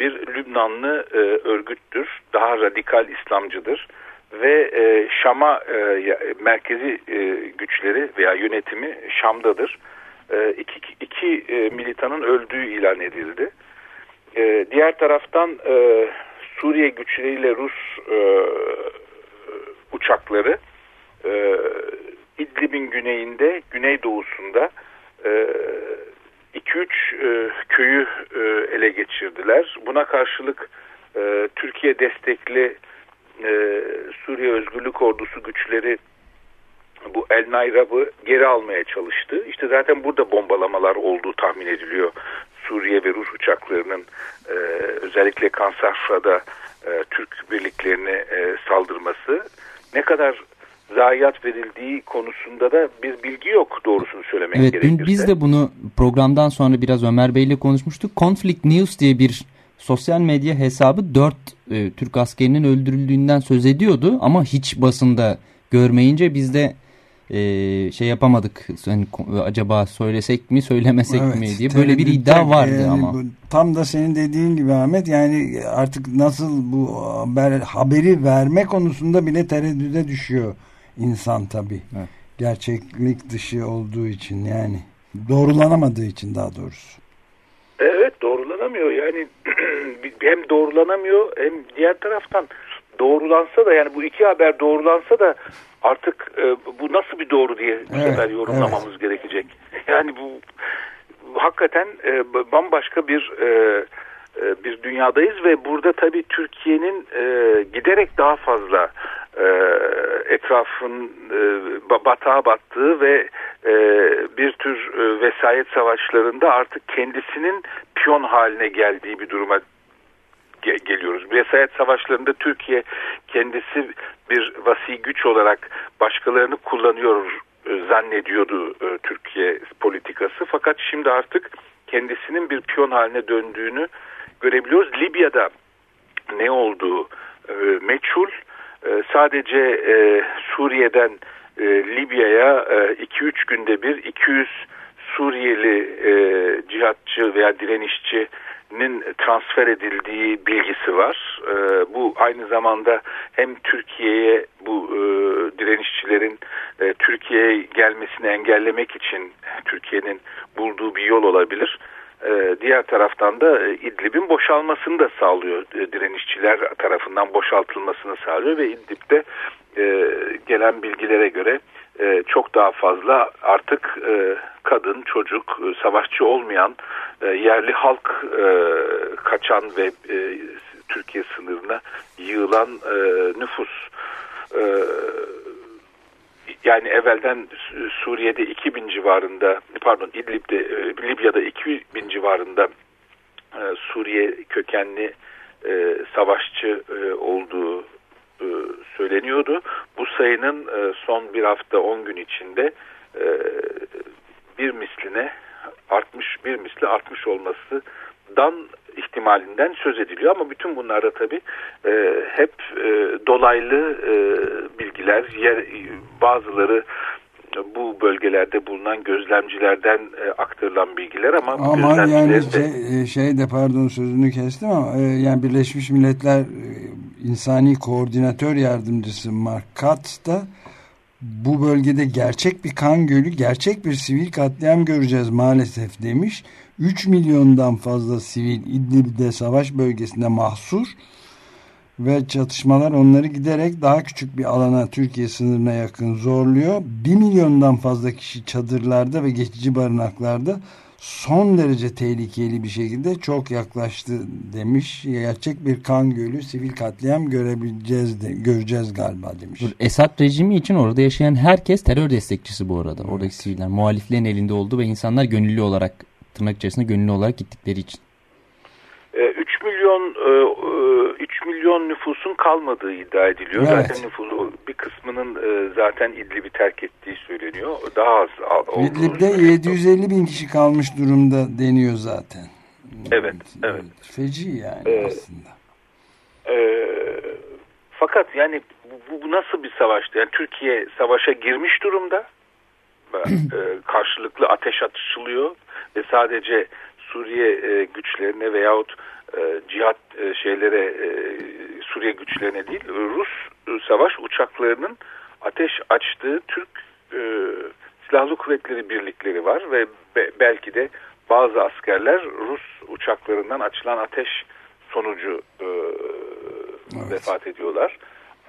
bir Lübnanlı e, örgüttür. Daha radikal İslamcıdır. Ve e, Şam'a e, merkezi e, güçleri veya yönetimi Şam'dadır. E, iki, iki e, militanın öldüğü ilan edildi. E, diğer taraftan e, Suriye güçleriyle Rus e, uçakları e, İdlib'in güneyinde, güneydoğusunda 2-3 e, köyü e, ele geçirdiler. Buna karşılık e, Türkiye destekli e, Suriye Özgürlük Ordusu güçleri bu El Nayrab'ı geri almaya çalıştı. İşte zaten burada bombalamalar olduğu tahmin ediliyor. Suriye ve Rus uçaklarının e, özellikle Kansafra'da e, Türk birliklerine e, saldırması ne kadar zayiat verildiği konusunda da bir bilgi yok doğrusunu söylemek Evet gerekirse. dün biz de bunu programdan sonra biraz Ömer Bey ile konuşmuştuk. Conflict News diye bir sosyal medya hesabı 4 e, Türk askerinin öldürüldüğünden söz ediyordu ama hiç basında görmeyince biz de e, şey yapamadık. Hani, ko- acaba söylesek mi söylemesek Evet, mi diye böyle bir iddia vardı yani ama. bu- tam da senin dediğin gibi Ahmet yani artık nasıl bu haber, haberi verme konusunda bile tereddüde düşüyor insan tabii. Evet. Gerçeklik dışı olduğu için yani doğrulanamadığı için daha doğrusu. Evet doğrulanamıyor yani hem doğrulanamıyor hem diğer taraftan doğrulansa da yani bu iki haber doğrulansa da artık e, bu nasıl bir doğru diye bu Evet, sefer yorumlamamız gerekecek. Yani bu hakikaten e, bambaşka bir e, e, bir dünyadayız ve burada tabii Türkiye'nin e, giderek daha fazla etrafın e, ba- batağa battığı ve e, bir tür e, vesayet savaşlarında artık kendisinin piyon haline geldiği bir duruma ge- geliyoruz. Vesayet savaşlarında Türkiye kendisi bir vasi güç olarak başkalarını kullanıyor e, zannediyordu e, Türkiye politikası. Fakat şimdi artık kendisinin bir piyon haline döndüğünü görebiliyoruz. Libya'da ne olduğu e, meçhul. E, sadece e, Suriye'den e, Libya'ya 2-3 günde bir 200 Suriyeli e, cihatçı veya direnişçinin transfer edildiği bilgisi var. E, bu aynı zamanda hem Türkiye'ye bu e, direnişçilerin e, Türkiye'ye gelmesini engellemek için Türkiye'nin bulduğu bir yol olabilir. E, diğer taraftan da e, İdlib'in boşalmasını da sağlıyor. E, direnişçiler tarafından boşaltılmasını sağlıyor ve İdlib'de e, gelen bilgilere göre çok daha fazla artık kadın, çocuk, savaşçı olmayan yerli halk kaçan ve Türkiye sınırına yığılan nüfus. Yani evvelden Su- Suriye'de 2000 civarında pardon İdlib'de e, Libya'da 2000 civarında e, Suriye kökenli e, savaşçı olduğu söyleniyordu. Bu sayının son bir hafta 10 gün içinde bir misline artmış bir misli artmış olmasından ihtimalinden söz ediliyor ama bütün bunlarda tabi e, hep e, dolaylı e, bilgiler yer, bazıları bu bölgelerde bulunan gözlemcilerden e, aktarılan bilgiler ama, Ama yani de- şey, e, şey de pardon sözünü kestim ama e, yani Birleşmiş Milletler e, insani koordinatör yardımcısı Mark Katz da bu bölgede gerçek bir kan gölü, gerçek bir sivil katliam göreceğiz maalesef demiş. 3 milyondan fazla sivil İdlib'de savaş bölgesinde mahsur ve çatışmalar onları giderek daha küçük bir alana Türkiye sınırına yakın zorluyor. 1 milyondan fazla kişi çadırlarda ve geçici barınaklarda son derece tehlikeli bir şekilde çok yaklaştı demiş. Gerçek bir kan gölü, sivil katliam görebileceğiz de, göreceğiz galiba demiş. Esad rejimi için orada yaşayan herkes terör destekçisi bu arada. Oradaki siviller muhaliflerin elinde oldu ve insanlar gönüllü olarak tırnak içerisinde gönüllü olarak gittikleri için. 3 milyon 3 milyon nüfusun kalmadığı iddia ediliyor. Evet. Zaten nüfusu bir kısmının e, zaten İdlib'i terk ettiği söyleniyor. Daha az İdlib'de söyleniyor. 750 bin kişi kalmış durumda deniyor zaten. Evet, evet. Feci yani Evet. aslında. Ee, fakat yani bu, bu nasıl bir savaştı? Yani Türkiye savaşa girmiş durumda. Ee, karşılıklı ateş atışılıyor ve sadece Suriye e, güçlerine veyahut e, cihat e, şeylere e, Suriye güçlerine değil Rus e, savaş uçaklarının ateş açtığı Türk e, silahlı kuvvetleri birlikleri var ve be- belki de bazı askerler Rus uçaklarından açılan ateş sonucu e, vefat ediyorlar.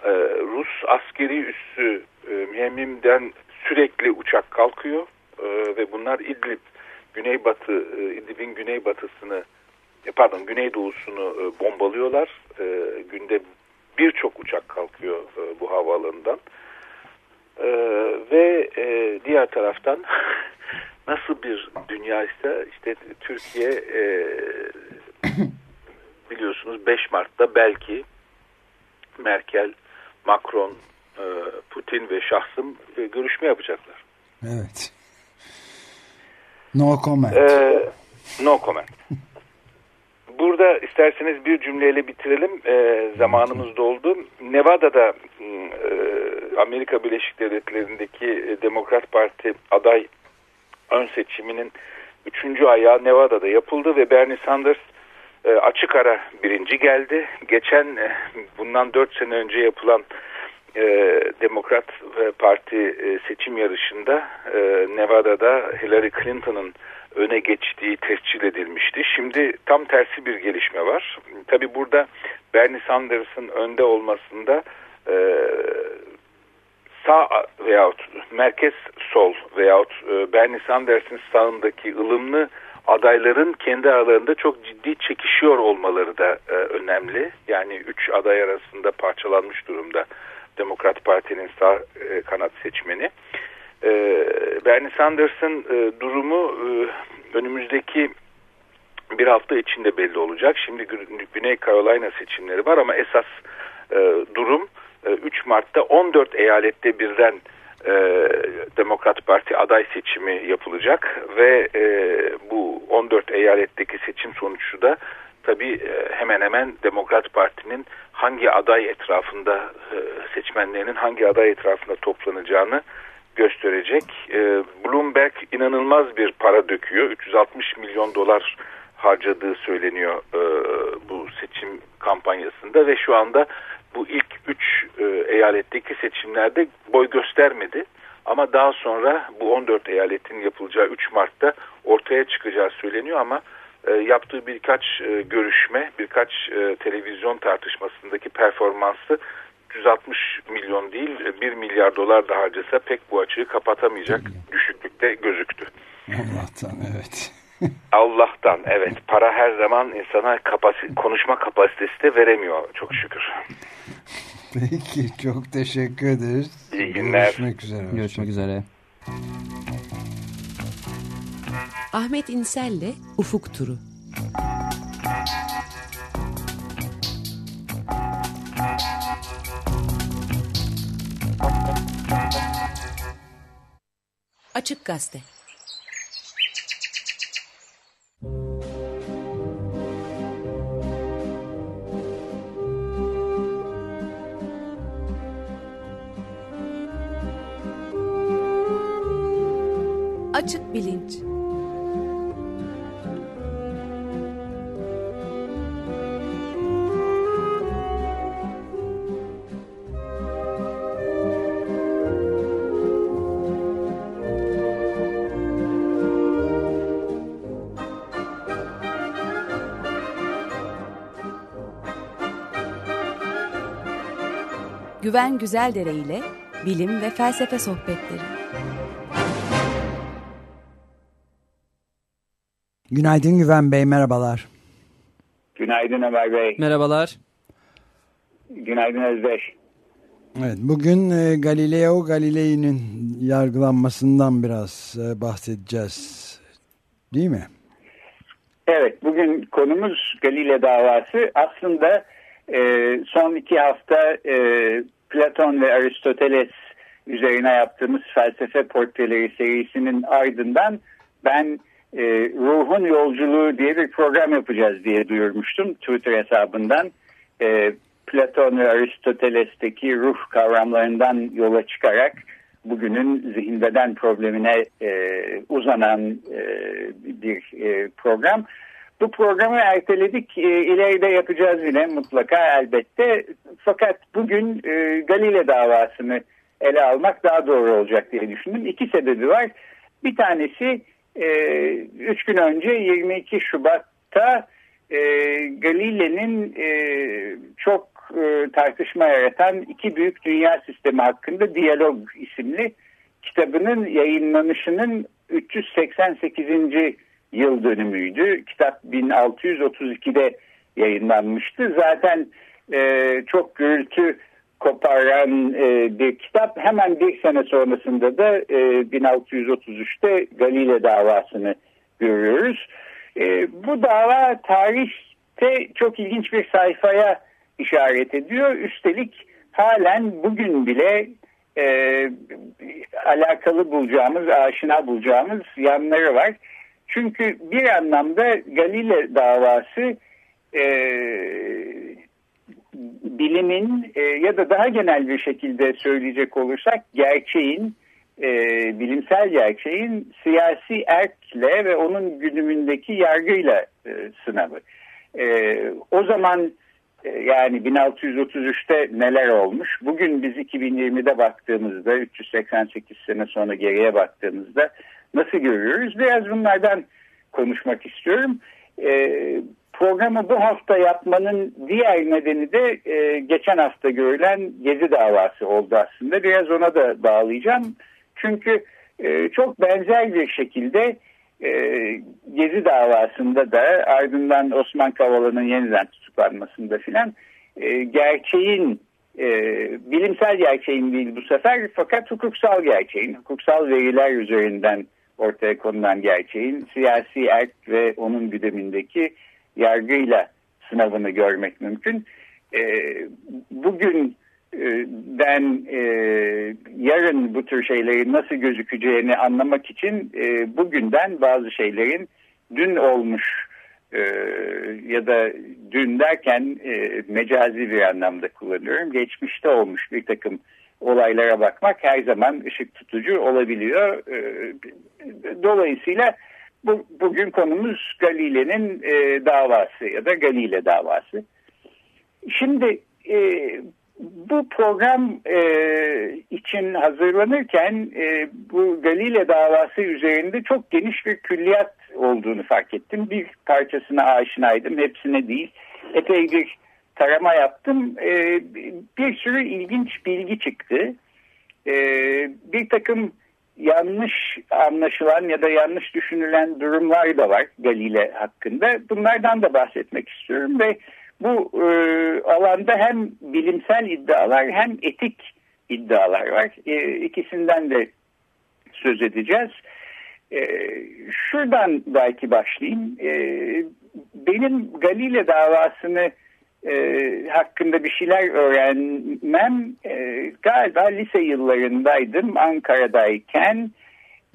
E, Rus askeri üssü e, Mühemmim'den sürekli uçak kalkıyor E, ve bunlar İdlib güneybatı e, İdlib'in güneybatısını e, pardon güneydoğusunu e, bombalıyorlar. Günde birçok uçak kalkıyor bu havaalanından. Ve diğer taraftan nasıl bir dünya ise işte Türkiye biliyorsunuz 5 Mart'ta belki Merkel, Macron, Putin ve şahsım görüşme yapacaklar. Evet. No comment. Ee, no comment. Burada isterseniz bir cümleyle bitirelim. Ee, zamanımız doldu. Nevada'da e, Amerika Birleşik Devletleri'ndeki e, Demokrat Parti aday ön seçiminin üçüncü ayağı Nevada'da yapıldı ve Bernie Sanders e, açık ara birinci geldi. Geçen e, bundan dört sene önce yapılan e, Demokrat Parti e, seçim yarışında e, Nevada'da Hillary Clinton'ın öne geçtiği tescil edilmişti. Şimdi tam tersi bir gelişme var. Tabi burada Bernie Sanders'ın önde olmasında e, sağ veyahut merkez sol veyahut e, Bernie Sanders'ın sağındaki ılımlı adayların kendi aralarında çok ciddi çekişiyor olmaları da e, önemli. Yani üç aday arasında parçalanmış durumda Demokrat Parti'nin sağ e, kanat seçmeni. E, Bernie Sanders'ın e, durumu e, önümüzdeki bir hafta içinde belli olacak. Şimdi Gü- Güney Carolina seçimleri var ama esas e, durum e, 3 Mart'ta 14 eyalette birden e, Demokrat Parti aday seçimi yapılacak ve e, bu 14 eyaletteki seçim sonucu da tabii e, hemen hemen Demokrat Parti'nin hangi aday etrafında e, seçmenlerinin hangi aday etrafında toplanacağını gösterecek. E, Bloomberg inanılmaz bir para döküyor. 360 milyon dolar harcadığı söyleniyor e, bu seçim kampanyasında ve şu anda bu ilk üç e, eyaletteki seçimlerde boy göstermedi. Ama daha sonra bu 14 eyaletin yapılacağı 3 Mart'ta ortaya çıkacağı söyleniyor ama yaptığı birkaç e, görüşme, birkaç e, televizyon tartışmasındaki performansı 160 milyon değil 1 milyar dolar da harcasa pek bu açığı kapatamayacak düşüklükte gözüktü. Allah'tan evet. Allah'tan evet para her zaman insana kapasi konuşma kapasitesi de veremiyor çok şükür. Peki çok teşekkür ederiz. İyi günler. Görüşmek üzere. Görüşmek üzere. Ahmet İnsel'le Ufuk Turu. Açık Gazete Açık Bilinç Güven Güzeldere ile bilim ve felsefe sohbetleri. Günaydın Güven Bey, merhabalar. Günaydın Ömer Bey. Merhabalar. Günaydın Özdeş. Evet, bugün e, Galileo Galilei'nin yargılanmasından biraz e, bahsedeceğiz. Değil mi? Evet, bugün konumuz Galile davası. Aslında e, son iki hafta e, Platon ve Aristoteles üzerine yaptığımız felsefe portreleri serisinin ardından ben e, Ruhun Yolculuğu diye bir program yapacağız diye duyurmuştum Twitter hesabından. E, Platon ve Aristoteles'teki ruh kavramlarından yola çıkarak bugünün zihin beden problemine e, uzanan e, bir e, program. Bu programı erteledik. E, ileride yapacağız yine mutlaka elbette. Fakat bugün e, Galile davasını ele almak daha doğru olacak diye düşündüm. İki sebebi var. Bir tanesi e, üç gün önce 22 Şubat'ta e, Galile'nin çok tartışma yaratan iki büyük dünya sistemi hakkında Diyalog isimli kitabının yayınlanışının 388. yıl dönümüydü. Kitap 1632'de yayınlanmıştı. Zaten e, çok gürültü koparan e, bir kitap. Hemen bir sene sonrasında da e, 1633'te Galile davasını görüyoruz. E, bu dava tarihte çok ilginç bir sayfaya işaret ediyor. Üstelik halen bugün bile e, alakalı bulacağımız, aşina bulacağımız yanları var. Çünkü bir anlamda Galile davası e, bilimin e, ya da daha genel bir şekilde söyleyecek olursak gerçeğin, e, bilimsel gerçeğin siyasi erkle ve onun güdümündeki yargıyla e, sınavı. E, o zaman e, yani 1633'te neler olmuş? Bugün biz 2020'de baktığımızda 388 sene sonra geriye baktığımızda nasıl görüyoruz? Biraz bunlardan konuşmak istiyorum. E, programı bu hafta yapmanın diğer nedeni de e, geçen hafta görülen Gezi davası oldu aslında. Biraz ona da bağlayacağım. Çünkü e, çok benzer bir şekilde e, Gezi davasında da ardından Osman Kavala'nın yeniden tutuklanmasında filan e, gerçeğin e, bilimsel gerçeğin değil bu sefer fakat hukuksal gerçeğin, hukuksal veriler üzerinden ortaya konulan gerçeğin siyasi erk ve onun güdemindeki yargıyla sınavını görmek mümkün. E, bugün ben e, yarın bu tür şeylerin nasıl gözükeceğini anlamak için e, bugünden bazı şeylerin dün olmuş e, ya da dün derken mecazi bir anlamda kullanıyorum. Geçmişte olmuş bir takım olaylara bakmak her zaman ışık tutucu olabiliyor. E, dolayısıyla bu, bugün konumuz Galile'nin e, davası ya da Galile davası. Şimdi e, bu program e, için hazırlanırken bu Galile davası üzerinde çok geniş bir külliyat olduğunu fark ettim. Bir parçasına aşinaydım, hepsine değil. Epey bir tarama yaptım. E, bir sürü ilginç bilgi çıktı. E, bir takım yanlış anlaşılan ya da yanlış düşünülen durumlar da var Galile hakkında. Bunlardan da bahsetmek istiyorum ve bu e, alanda hem bilimsel iddialar hem etik iddialar var. E, ikisinden de söz edeceğiz. E, şuradan belki başlayayım. E, benim Galile davasını e, hakkında bir şeyler öğrenmem e, galiba lise yıllarındaydım Ankara'dayken.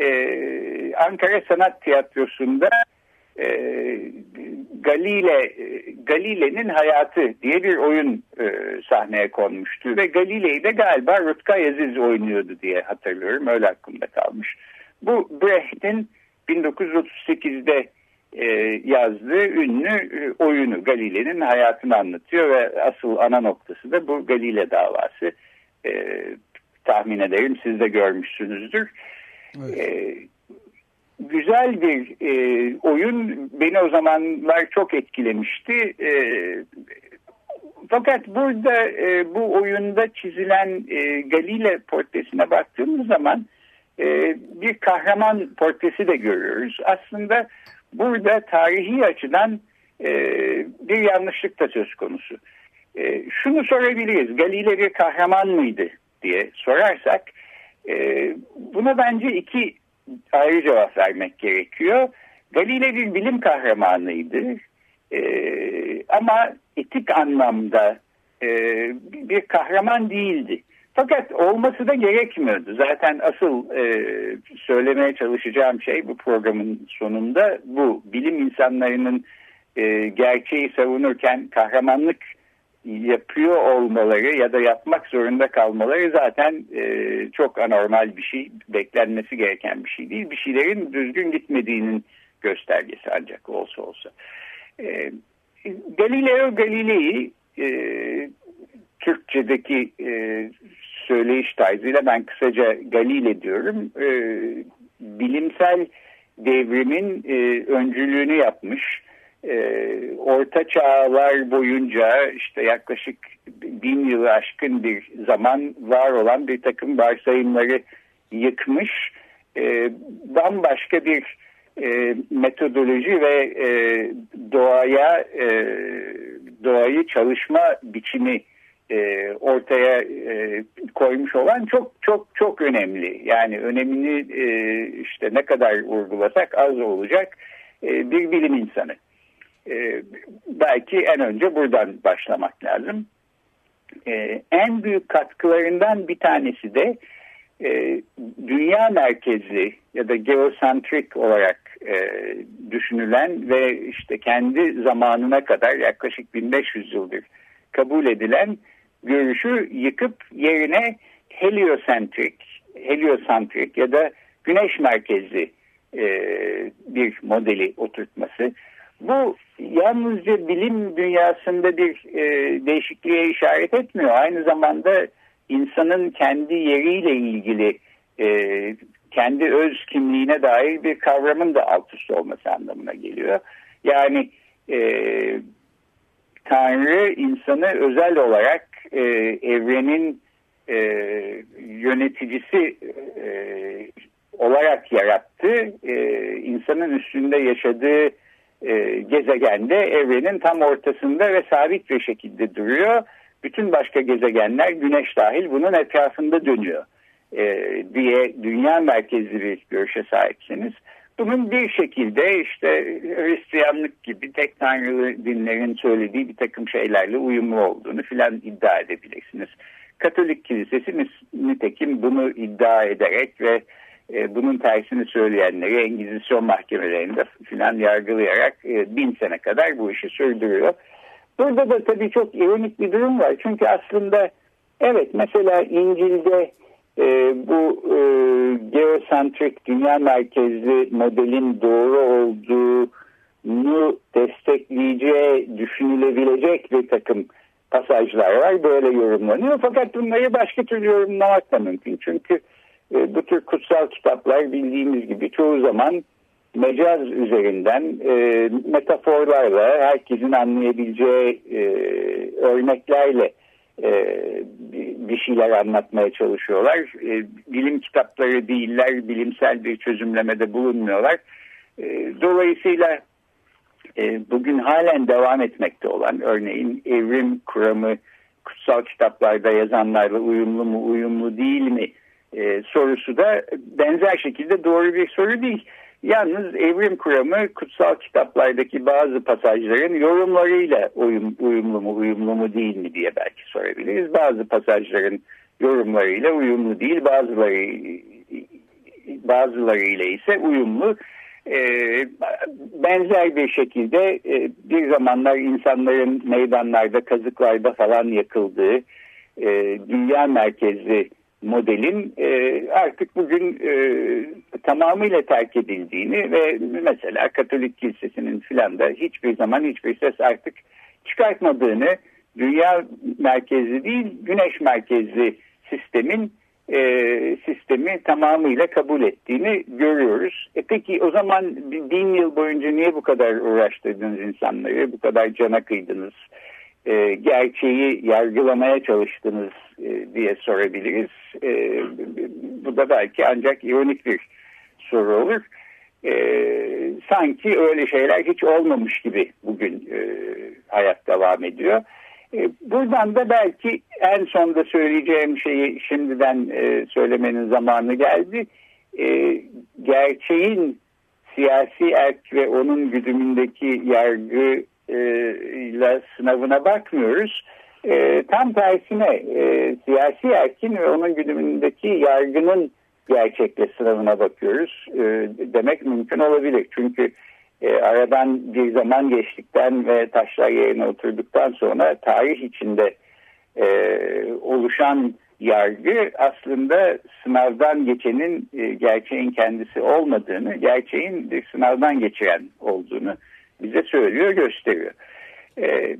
E, Ankara Sanat Tiyatrosu'nda e, Galile Galile'nin hayatı diye bir oyun e, sahneye konmuştu. Ve Galile'yi de galiba Rutkay Aziz oynuyordu diye hatırlıyorum. Öyle aklımda kalmış. Bu Brecht'in 1938'de e, yazdığı ünlü e, oyunu Galile'nin hayatını anlatıyor ve asıl ana noktası da bu Galile davası. E, tahmin ederim siz de görmüşsünüzdür. Evet. E, güzel bir e, oyun beni o zamanlar çok etkilemişti. E, fakat burada e, bu oyunda çizilen e, Galile portresine baktığımız zaman e, bir kahraman portresi de görüyoruz. Aslında burada tarihi açıdan e, bir yanlışlık da söz konusu. E, şunu sorabiliriz, Galile bir kahraman mıydı diye sorarsak e, buna bence iki ayrı cevap vermek gerekiyor. Galile bir bilim kahramanıydı e, ama etik anlamda e, bir kahraman değildi. Fakat olması da gerekmiyordu. Zaten asıl e, söylemeye çalışacağım şey bu programın sonunda bu. Bilim insanlarının e, gerçeği savunurken kahramanlık yapıyor olmaları ya da yapmak zorunda kalmaları zaten e, çok anormal bir şey, beklenmesi gereken bir şey değil. Bir şeylerin düzgün gitmediğinin göstergesi ancak olsa olsa. E, Galileo Galilei e, Türkçedeki e, söyleyiş tarzıyla ben kısaca Galile diyorum. E, bilimsel devrimin e, öncülüğünü yapmış. E, orta çağlar boyunca işte yaklaşık bin yılı aşkın bir zaman var olan bir takım varsayımları yıkmış. E, bambaşka bir e, metodoloji ve e, doğaya e, doğayı çalışma biçimi e, ortaya e, koymuş olan çok çok çok önemli. Yani önemini e, işte ne kadar vurgulasak az olacak e, bir bilim insanı. E, belki en önce buradan başlamak lazım. E, en büyük katkılarından bir tanesi de e, dünya merkezli ya da geosentrik olarak e, düşünülen ve işte kendi zamanına kadar yaklaşık 1500 yıldır kabul edilen görüşü yıkıp yerine heliosentrik, heliosentrik ya da güneş merkezli e, bir modeli oturtması. Bu yalnızca bilim dünyasında bir e, değişikliğe işaret etmiyor. Aynı zamanda insanın kendi yeriyle ilgili e, kendi öz kimliğine dair bir kavramın da alt üst olması anlamına geliyor. Yani e, Tanrı insanı özel olarak e, evrenin e, yöneticisi e, olarak yarattı. E, insanın üstünde yaşadığı e, gezegende evrenin tam ortasında ve sabit bir şekilde duruyor. Bütün başka gezegenler güneş dahil bunun etrafında dönüyor e, diye dünya merkezli bir görüşe sahipsiniz. Bunun bir şekilde işte Hristiyanlık gibi tek tanrılı dinlerin söylediği bir takım şeylerle uyumlu olduğunu filan iddia edebilirsiniz. Katolik kilisesi nitekim bunu iddia ederek ve e, bunun tersini söyleyenleri Engizisyon mahkemelerinde filan yargılayarak e, bin sene kadar bu işi sürdürüyor. Burada da tabii çok ironik bir durum var. Çünkü aslında evet mesela İncil'de e, bu e, geosentrik dünya merkezli modelin doğru olduğunu destekleyeceği düşünülebilecek bir takım pasajlar var. Böyle yorumlanıyor. Fakat bunları başka türlü yorumlamak da mümkün. Çünkü e, bu tür kutsal kitaplar bildiğimiz gibi çoğu zaman mecaz üzerinden e, metaforlarla herkesin anlayabileceği e, örneklerle bir şeyler anlatmaya çalışıyorlar. E, bilim kitapları değiller, bilimsel bir çözümlemede bulunmuyorlar. E, dolayısıyla e, bugün halen devam etmekte olan örneğin evrim kuramı kutsal kitaplarda yazanlarla uyumlu mu uyumlu değil mi e, sorusu da benzer şekilde doğru bir soru değil. Yalnız evrim kuramı kutsal kitaplardaki bazı pasajların yorumlarıyla uyum, uyumlu mu uyumlu mu değil mi diye belki sorabiliriz. Bazı pasajların yorumlarıyla uyumlu değil bazıları bazılarıyla ise uyumlu. Ee, benzer bir şekilde e, bir zamanlar insanların meydanlarda kazıklarda falan yakıldığı e, dünya merkezli modelin e, artık bugün e, tamamıyla terk edildiğini ve mesela Katolik Kilisesi'nin filan da hiçbir zaman hiçbir ses artık çıkartmadığını dünya merkezli değil güneş merkezli sistemin e, sistemi tamamıyla kabul ettiğini görüyoruz. E peki o zaman bin yıl boyunca niye bu kadar uğraştırdınız insanları, bu kadar cana kıydınız? E, gerçeği yargılamaya çalıştınız e, diye sorabiliriz. E, bu da belki ancak ironik bir soru olur. E, sanki öyle şeyler hiç olmamış gibi bugün e, hayat devam ediyor. E, buradan da belki en sonda söyleyeceğim şeyi şimdiden e, söylemenin zamanı geldi. E, gerçeğin siyasi erk ve onun güdümündeki yargı ile sınavına bakmıyoruz. E, tam tersine e, siyasi erkin ve onun güdümündeki yargının gerçekle sınavına bakıyoruz e, demek mümkün olabilir. Çünkü e, aradan bir zaman geçtikten ve taşlar yerine oturduktan sonra tarih içinde e, oluşan yargı aslında sınavdan geçenin e, gerçeğin kendisi olmadığını, gerçeğin sınavdan geçiren olduğunu bize söylüyor, gösteriyor. E,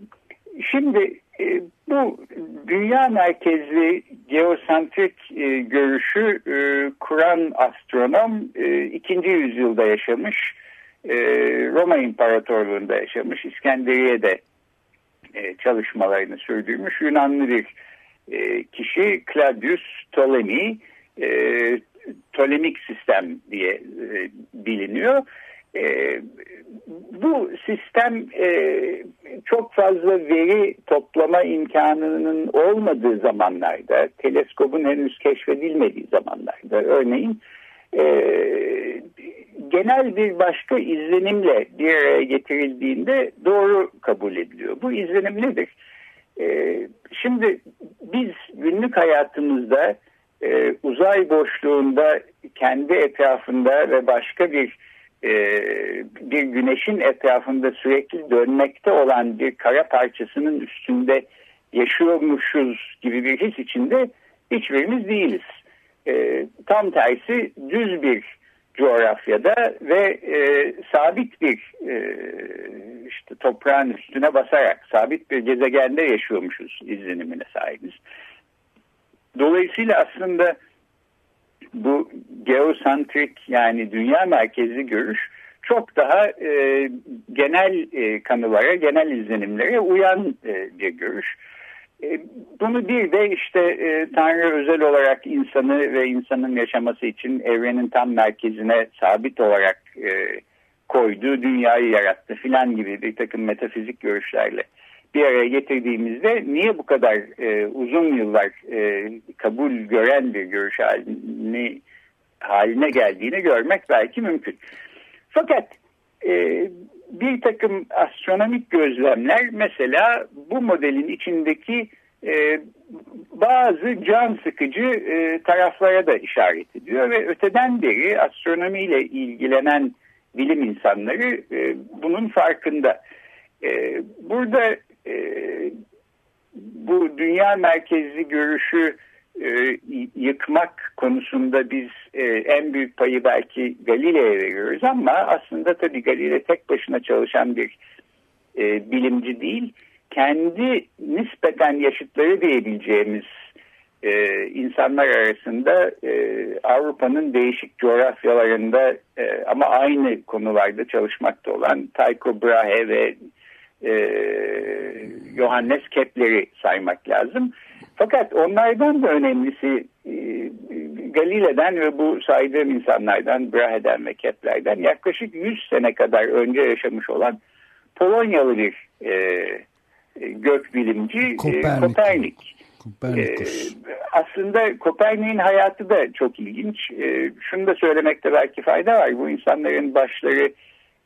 şimdi e, bu dünya merkezli geosantrik e, görüşü e, kuran astronom e, 2. yüzyılda yaşamış, e, Roma İmparatorluğu'nda yaşamış, İskenderiye'de e, çalışmalarını sürdürmüş Yunanlı bir e, kişi Claudius Ptolemy, e, Ptolemik sistem diye e, biliniyor. E, bu sistem e, çok fazla veri toplama imkanının olmadığı zamanlarda, teleskobun henüz keşfedilmediği zamanlarda örneğin e, genel bir başka izlenimle bir araya getirildiğinde doğru kabul ediliyor. Bu izlenim nedir? E, şimdi biz günlük hayatımızda e, uzay boşluğunda kendi etrafında ve başka bir e, bir güneşin etrafında sürekli dönmekte olan bir kara parçasının üstünde yaşıyormuşuz gibi bir his içinde hiçbirimiz değiliz. E, tam tersi düz bir coğrafyada ve e, sabit bir e, işte toprağın üstüne basarak sabit bir gezegende yaşıyormuşuz izlenimine sahibiz. Dolayısıyla aslında bu geosantrik yani dünya merkezli görüş çok daha e, genel e, kanılara, genel izlenimlere uyan e, bir görüş. E, bunu bir de işte e, Tanrı özel olarak insanı ve insanın yaşaması için evrenin tam merkezine sabit olarak e, koyduğu dünyayı yarattı filan gibi bir takım metafizik görüşlerle bir araya getirdiğimizde niye bu kadar e, uzun yıllar e, kabul gören bir görüş haline, haline geldiğini görmek belki mümkün. Fakat e, bir takım astronomik gözlemler mesela bu modelin içindeki e, bazı can sıkıcı e, taraflara da işaret ediyor ve öteden beri astronomiyle ilgilenen bilim insanları e, bunun farkında. E, burada e, bu dünya merkezli görüşü e, yıkmak konusunda biz e, en büyük payı belki Galile'ye veriyoruz ama aslında tabii Galile tek başına çalışan bir e, bilimci değil. Kendi nispeten yaşıtları diyebileceğimiz e, insanlar arasında e, Avrupa'nın değişik coğrafyalarında e, ama aynı konularda çalışmakta olan Tycho Brahe ve e, Johannes Kepler'i saymak lazım. Fakat onlardan da önemlisi e, Galile'den ve bu saydığım insanlardan Brahe'den ve Kepler'den yaklaşık 100 sene kadar önce yaşamış olan Polonyalı bir e, gökbilimci Kopernik. E, Kopernik. Kopernikus. E, aslında Kopernik'in hayatı da çok ilginç. E, şunu da söylemekte belki fayda var. Bu insanların başları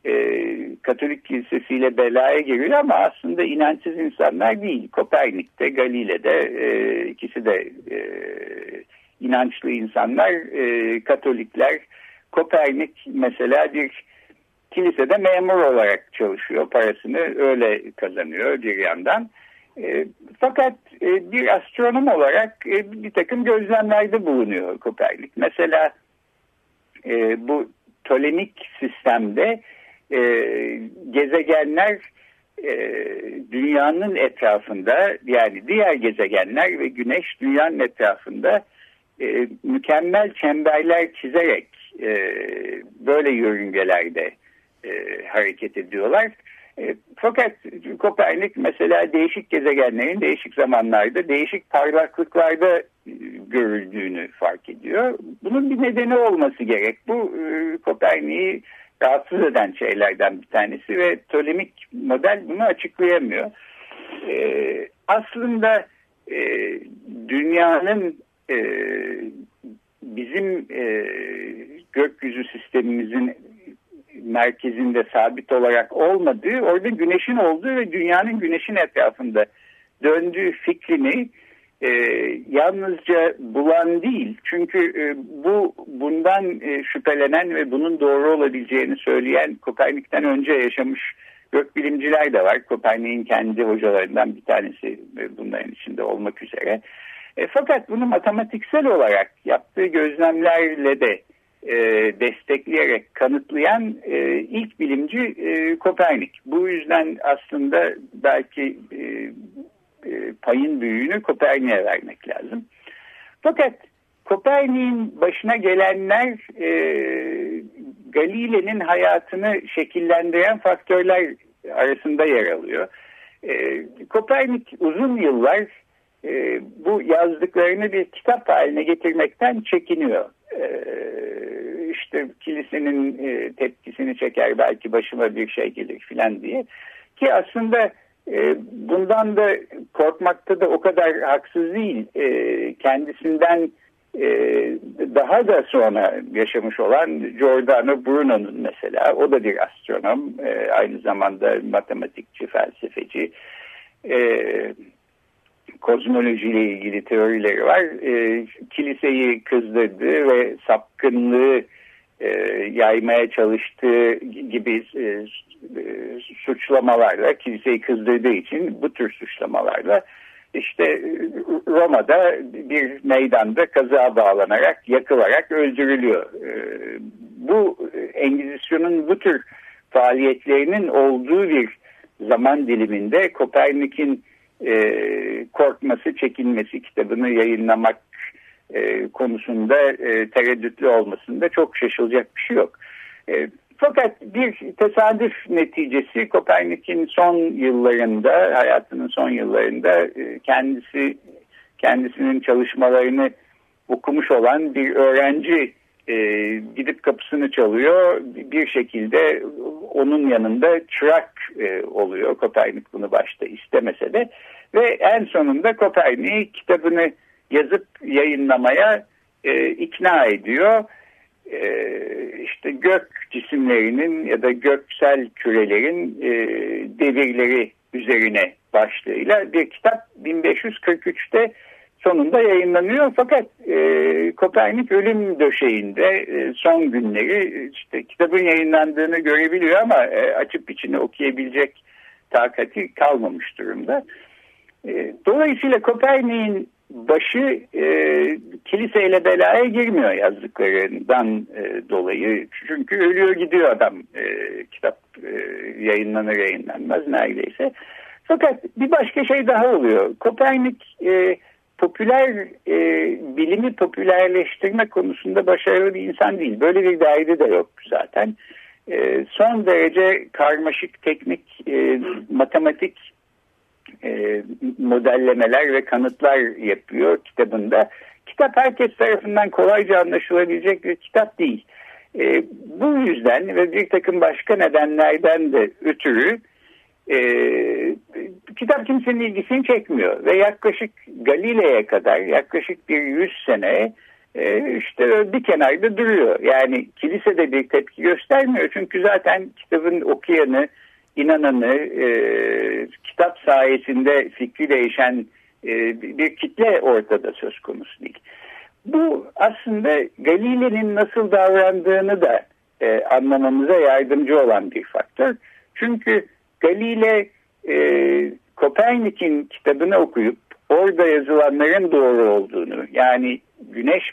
e, Katolik kilisesiyle belaya giriyor ama aslında inançsız insanlar değil. Kopernik'te, Galile'de e, ikisi de e, inançlı insanlar, e, Katolikler. Kopernik mesela bir kilisede memur olarak çalışıyor, parasını öyle kazanıyor bir yandan. E, fakat e, bir astronom olarak e, bir takım gözlemlerde bulunuyor Kopernik. Mesela e, bu Tolemik sistemde e, gezegenler e, dünyanın etrafında yani diğer gezegenler ve güneş dünyanın etrafında e, mükemmel çemberler çizerek e, böyle yörüngelerde e, hareket ediyorlar. E, fakat Kopernik mesela değişik gezegenlerin değişik zamanlarda değişik parlaklıklarda e, görüldüğünü fark ediyor. Bunun bir nedeni olması gerek. Bu e, Kopernik'i rahatsız eden şeylerden bir tanesi ve Tolemik model bunu açıklayamıyor. E, aslında e, dünyanın e, bizim e, gökyüzü sistemimizin merkezinde sabit olarak olmadığı, orada güneşin olduğu ve dünyanın güneşin etrafında döndüğü fikrini e, yalnızca bulan değil. Çünkü e, bu bundan e, şüphelenen ve bunun doğru olabileceğini söyleyen Kopernik'ten önce yaşamış gökbilimciler de var. Kopernik'in kendi hocalarından bir tanesi e, bunların içinde olmak üzere. E, fakat bunu matematiksel olarak yaptığı gözlemlerle de e, destekleyerek kanıtlayan e, ilk bilimci e, Kopernik. Bu yüzden aslında belki e, payın büyüğünü Kopernik'e vermek lazım. Fakat Kopernik'in başına gelenler e, Galile'nin hayatını şekillendiren faktörler arasında yer alıyor. E, Kopernik uzun yıllar e, bu yazdıklarını bir kitap haline getirmekten çekiniyor. E, işte kilisenin e, tepkisini çeker belki başıma bir şey gelir filan diye. Ki aslında e, bundan da korkmakta da o kadar haksız değil. E, kendisinden e, daha da sonra yaşamış olan Giordano Bruno'nun mesela o da bir astronom e, aynı zamanda matematikçi, felsefeci e, kozmolojiyle ilgili teorileri var. E, kiliseyi kızdırdığı ve sapkınlığı e, yaymaya çalıştığı gibi e, e, suçlamalarla kiliseyi kızdırdığı için bu tür suçlamalarla işte Roma'da bir meydanda kaza bağlanarak yakılarak öldürülüyor. E, bu Engizisyon'un bu tür faaliyetlerinin olduğu bir zaman diliminde Kopernik'in e, korkması, çekinmesi kitabını yayınlamak e, konusunda e, tereddütlü olmasında çok şaşılacak bir şey yok. E, fakat bir tesadüf neticesi Kopernik'in son yıllarında, hayatının son yıllarında e, kendisi kendisinin çalışmalarını okumuş olan bir öğrenci e, gidip kapısını çalıyor. Bir şekilde onun yanında çırak e, oluyor. Kopernik bunu başta istemese de ve en sonunda Kopernik kitabını yazıp yayınlamaya e, ikna ediyor. E, işte gök cisimlerinin ya da göksel kürelerin e, devirleri üzerine başlığıyla bir kitap 1543'te sonunda yayınlanıyor. Fakat e, Kopernik ölüm döşeğinde e, son günleri işte kitabın yayınlandığını görebiliyor ama e, açıp içini okuyabilecek takati kalmamış durumda. E, dolayısıyla Kopernik'in başı e, kiliseyle belaya girmiyor yazdıklarından e, dolayı. Çünkü ölüyor gidiyor adam e, kitap e, yayınlanır yayınlanmaz neredeyse. Fakat bir başka şey daha oluyor. Kopernik e, popüler e, bilimi popülerleştirme konusunda başarılı bir insan değil. Böyle bir derdi de yok zaten. E, son derece karmaşık teknik e, matematik e, modellemeler ve kanıtlar yapıyor kitabında. Kitap herkes tarafından kolayca anlaşılabilecek bir kitap değil. E, bu yüzden ve bir takım başka nedenlerden de ötürü e, kitap kimsenin ilgisini çekmiyor ve yaklaşık Galile'ye kadar yaklaşık bir yüz sene e, işte bir kenarda duruyor. Yani kilisede bir tepki göstermiyor çünkü zaten kitabın okuyanı, inananı, e, kitap sayesinde fikri değişen e, bir kitle ortada söz konusu değil. Bu aslında Galile'nin nasıl davrandığını da e, anlamamıza yardımcı olan bir faktör. Çünkü Galile e, Kopernik'in kitabını okuyup orada yazılanların doğru olduğunu yani güneş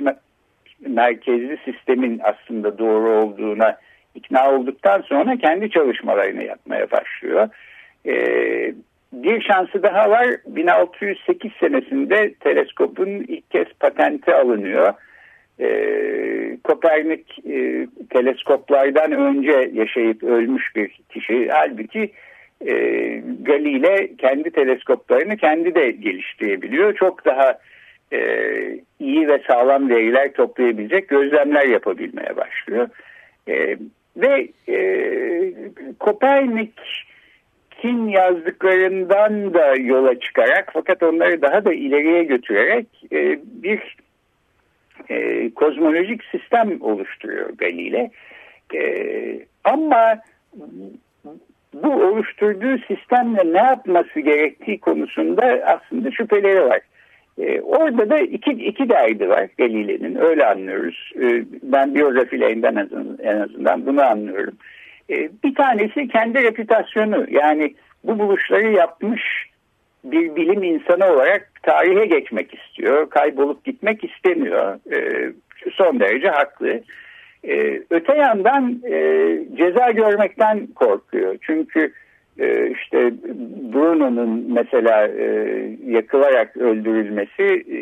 merkezli sistemin aslında doğru olduğuna ikna olduktan sonra kendi çalışmalarını yapmaya başlıyor. E, bir şansı daha var 1608 senesinde teleskopun ilk kez patenti alınıyor. E, Kopernik e, teleskoplardan önce yaşayıp ölmüş bir kişi. Halbuki e, Galile kendi teleskoplarını kendi de geliştirebiliyor. Çok daha e, iyi ve sağlam veriler toplayabilecek gözlemler yapabilmeye başlıyor. E, ve e, Kopernik'in yazdıklarından da yola çıkarak fakat onları daha da ileriye götürerek e, bir e, kozmolojik sistem oluşturuyor Galile. E, ama bu oluşturduğu sistemle ne yapması gerektiği konusunda aslında şüpheleri var. E, orada da iki, iki derdi var Galile'nin öyle anlıyoruz. E, ben biyografilerinden en azından, bunu anlıyorum. E, bir tanesi kendi reputasyonu yani bu buluşları yapmış bir bilim insanı olarak tarihe geçmek istiyor. Kaybolup gitmek istemiyor. Son derece haklı. Öte yandan e, ceza görmekten korkuyor. Çünkü işte Bruno'nun mesela e, yakılarak öldürülmesi e,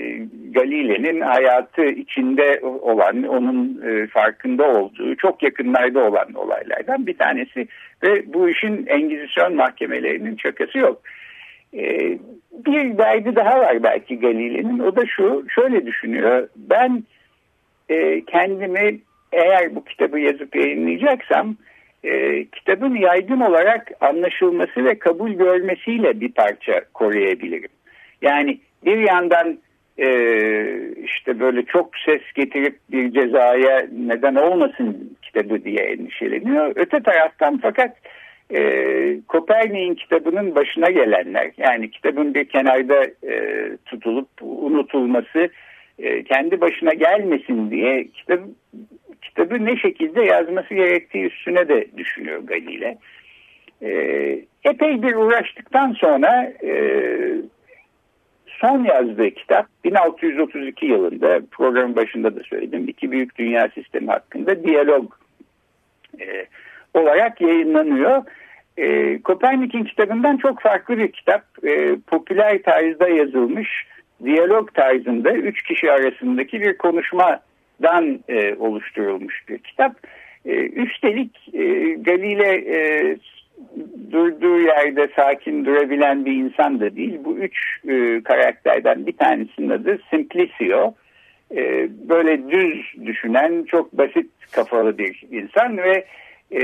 Galile'nin hayatı içinde olan, onun e, farkında olduğu, çok yakınlarda olan olaylardan bir tanesi. Ve bu işin Engizisyon mahkemelerinin şakası yok. E, bir derdi daha var belki Galile'nin. O da şu, şöyle düşünüyor. Ben e, kendimi eğer bu kitabı yazıp yayınlayacaksam e, kitabın yaygın olarak anlaşılması ve kabul görmesiyle bir parça koruyabilirim. Yani bir yandan e, işte böyle çok ses getirip bir cezaya neden olmasın kitabı diye endişeleniyor. Öte taraftan fakat e, Kopernik'in kitabının başına gelenler yani kitabın bir kenarda e, tutulup unutulması e, kendi başına gelmesin diye kitabı, kitabı ne şekilde yazması gerektiği üstüne de düşünüyor Galile. E, epey bir uğraştıktan sonra e, son yazdığı kitap 1632 yılında programın başında da söyledim iki büyük dünya sistemi hakkında diyalog e, olarak yayınlanıyor. E, Kopernik'in kitabından çok farklı bir kitap. E, popüler tarzda yazılmış diyalog tarzında üç kişi arasındaki bir konuşmadan e, oluşturulmuş bir kitap. E, üstelik e, Galile e, durduğu yerde sakin durabilen bir insan da değil. Bu üç e, karakterden bir tanesinin adı Simplicio. E, böyle düz düşünen, çok basit kafalı bir insan ve e,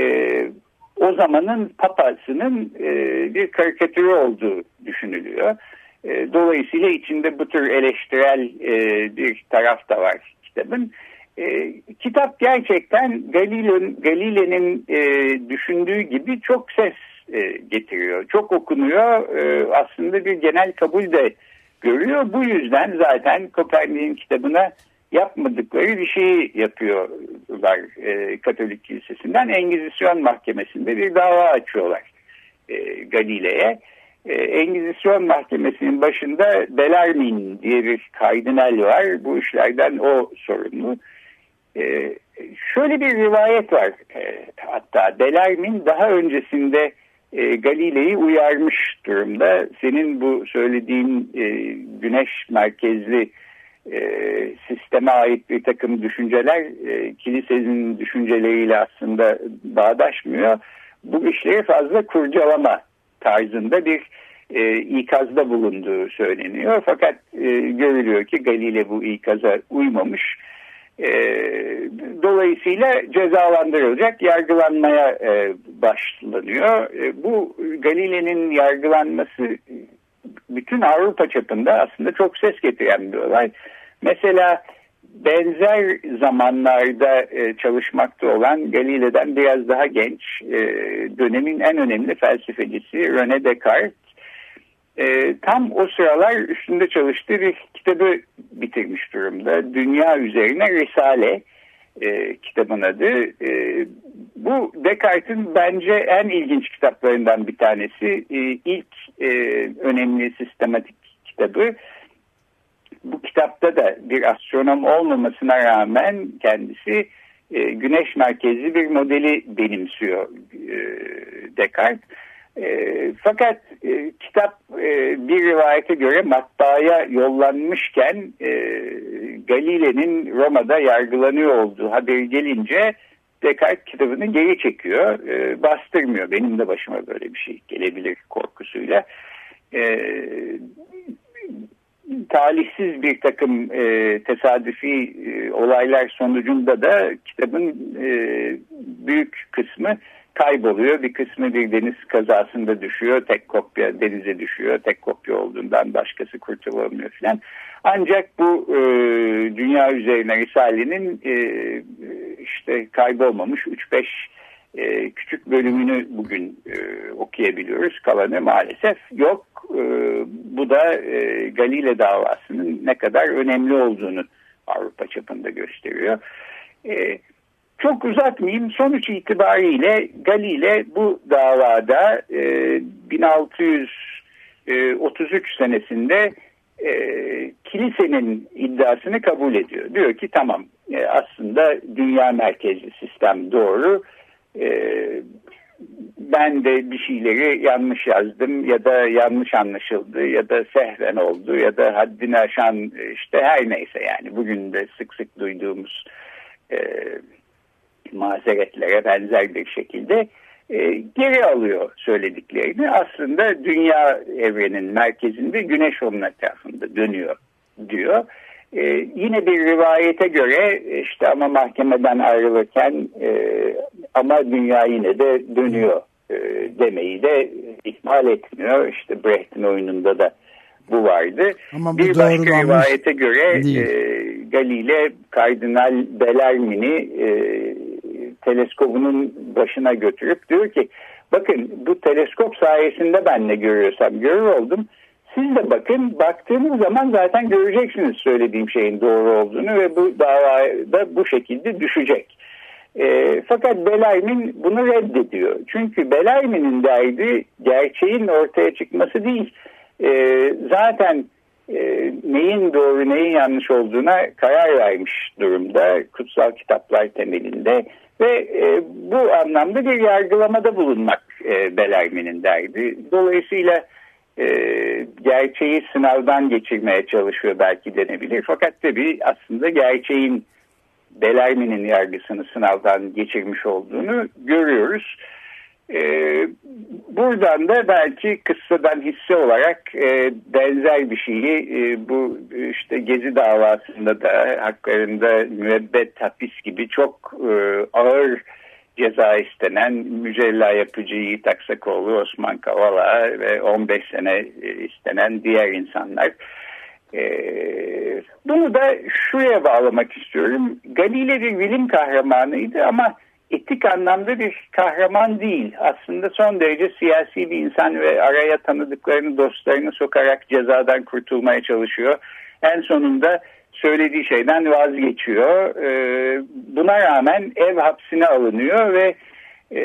o zamanın papasının e, bir karikatürü olduğu düşünülüyor. E, dolayısıyla içinde bu tür eleştirel e, bir taraf da var kitabın. E, kitap gerçekten Galile'nin Galile e, düşündüğü gibi çok ses e, getiriyor. Çok okunuyor. E, aslında bir genel kabul de görüyor. Bu yüzden zaten Kopernik'in kitabına yapmadıkları bir şeyi yapıyorlar e, Katolik Kilisesi'nden. Engizisyon Mahkemesi'nde bir dava açıyorlar e, Galile'ye. E, Engizisyon Mahkemesi'nin başında Belarmin diye bir kardinal var. Bu işlerden o sorumlu. E, şöyle bir rivayet var. E, hatta Belarmin daha öncesinde e, Galile'yi uyarmış durumda. Senin bu söylediğin e, güneş merkezli e, sisteme ait bir takım düşünceler e, kilisenin düşünceleriyle aslında bağdaşmıyor. Bu işleri fazla kurcalama tarzında bir e, ikazda bulunduğu söyleniyor. Fakat e, görülüyor ki Galile bu ikaza uymamış. E, dolayısıyla cezalandırılacak, yargılanmaya e, başlanıyor. E, bu Galile'nin yargılanması bütün Avrupa çapında aslında çok ses getiren bir olay. Mesela benzer zamanlarda e, çalışmakta olan Galile'den biraz daha genç e, dönemin en önemli felsefecisi René Descartes e, tam o sıralar üstünde çalıştığı bir kitabı bitirmiş durumda. Dünya üzerine Risale e, kitabın adı. E, bu Descartes'in bence en ilginç kitaplarından bir tanesi. E, ilk e, önemli sistematik kitabı. Bu kitapta da bir astronom olmamasına rağmen kendisi e, güneş merkezli bir modeli benimsiyor e, Descartes. E, fakat e, kitap e, bir rivayete göre matbaaya yollanmışken e, Galile'nin Roma'da yargılanıyor olduğu haberi gelince Descartes kitabını geri çekiyor, e, bastırmıyor. Benim de başıma böyle bir şey gelebilir korkusuyla. E, talihsiz bir takım e, tesadüfi e, olaylar sonucunda da kitabın e, büyük kısmı kayboluyor. Bir kısmı bir deniz kazasında düşüyor. Tek kopya denize düşüyor. Tek kopya olduğundan başkası kurtulamıyor falan. Ancak bu e, dünya üzerine Risale'nin e, işte kaybolmamış 3-5 e, küçük bölümünü bugün e, okuyabiliyoruz. Kalanı maalesef yok. E, bu da Galile davasının ne kadar önemli olduğunu Avrupa çapında gösteriyor. Çok uzatmayayım. Sonuç itibariyle Galile bu davada e, 1633 senesinde kilisenin iddiasını kabul ediyor. Diyor ki tamam aslında dünya merkezli sistem doğru. E, ben de bir şeyleri yanlış yazdım ya da yanlış anlaşıldı ya da sehven oldu ya da haddini aşan işte her neyse yani bugün de sık sık duyduğumuz e, mazeretlere benzer bir şekilde e, geri alıyor söylediklerini. Aslında dünya evrenin merkezinde güneş onun etrafında dönüyor diyor. E, yine bir rivayete göre işte ama mahkemeden ayrılırken e, ama dünya yine de dönüyor e, demeyi de ihmal etmiyor. İşte Brecht'in oyununda da bu vardı. Ama bu bir başka rivayete göre değil. e, Galile Kardinal Bellarmine'i e, teleskobunun başına götürüp diyor ki bakın bu teleskop sayesinde ben ne görüyorsam görür oldum. Siz de bakın baktığınız zaman zaten göreceksiniz söylediğim şeyin doğru olduğunu ve bu davada bu şekilde düşecek. E, fakat Belaymin bunu reddediyor. Çünkü Belaymin'in derdi gerçeğin ortaya çıkması değil. E, zaten e, neyin doğru neyin yanlış olduğuna karar vermiş durumda kutsal kitaplar temelinde ve e, bu anlamda bir yargılamada bulunmak e, Belaymin'in derdi. Dolayısıyla e, gerçeği sınavdan geçirmeye çalışıyor belki denebilir. Fakat tabii aslında gerçeğin Belaymin'in yargısını sınavdan geçirmiş olduğunu görüyoruz. E, buradan da belki kıssadan hisse olarak e, benzer bir şeyi e, bu işte Gezi davasında da haklarında müebbet hapis gibi çok e, ağır ceza istenen Mücella Yapıcı Yiğit Aksakoğlu, Osman Kavala ve 15 sene e, istenen diğer insanlar. Ee, bunu da şuraya bağlamak istiyorum. Galile bir bilim kahramanıydı ama etik anlamda bir kahraman değil. Aslında son derece siyasi bir insan ve araya tanıdıklarını, dostlarını sokarak cezadan kurtulmaya çalışıyor. En sonunda söylediği şeyden vazgeçiyor. Ee, buna rağmen ev hapsine alınıyor ve e,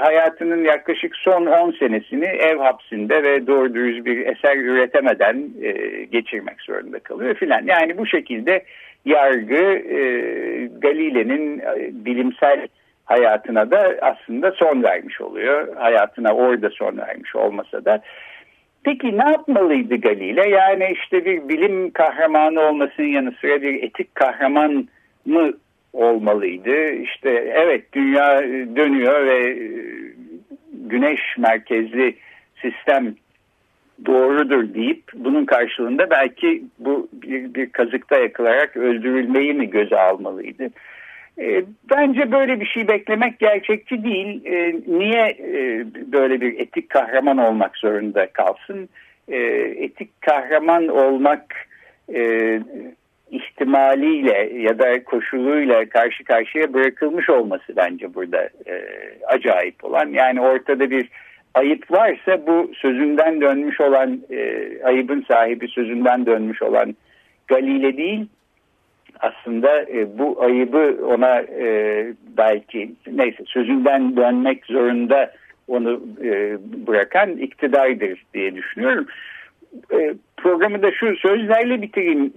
hayatının yaklaşık son 10 senesini ev hapsinde ve doğru dürüst bir eser üretemeden e, geçirmek zorunda kalıyor filan. Yani bu şekilde yargı e, Galile'nin bilimsel hayatına da aslında son vermiş oluyor. Hayatına orada son vermiş olmasa da. Peki ne yapmalıydı Galile? Yani işte bir bilim kahramanı olmasının yanı sıra bir etik kahraman mı olmalıydı? İşte evet dünya dönüyor ve e, güneş merkezli sistem doğrudur deyip bunun karşılığında belki bu bir, bir kazıkta yakılarak öldürülmeyi mi göze almalıydı? E, bence böyle bir şey beklemek gerçekçi değil. E, niye e, böyle bir etik kahraman olmak zorunda kalsın? Etik kahraman olmak ihtimaliyle ya da koşuluyla karşı karşıya bırakılmış olması bence burada acayip olan. Yani ortada bir ayıp varsa bu sözünden dönmüş olan e, ayıbın sahibi sözünden dönmüş olan Galile değil aslında e, bu ayıbı ona e, belki neyse sözünden dönmek zorunda onu e, bırakan iktidardır diye düşünüyorum. E, programı da şu sözlerle bitireyim.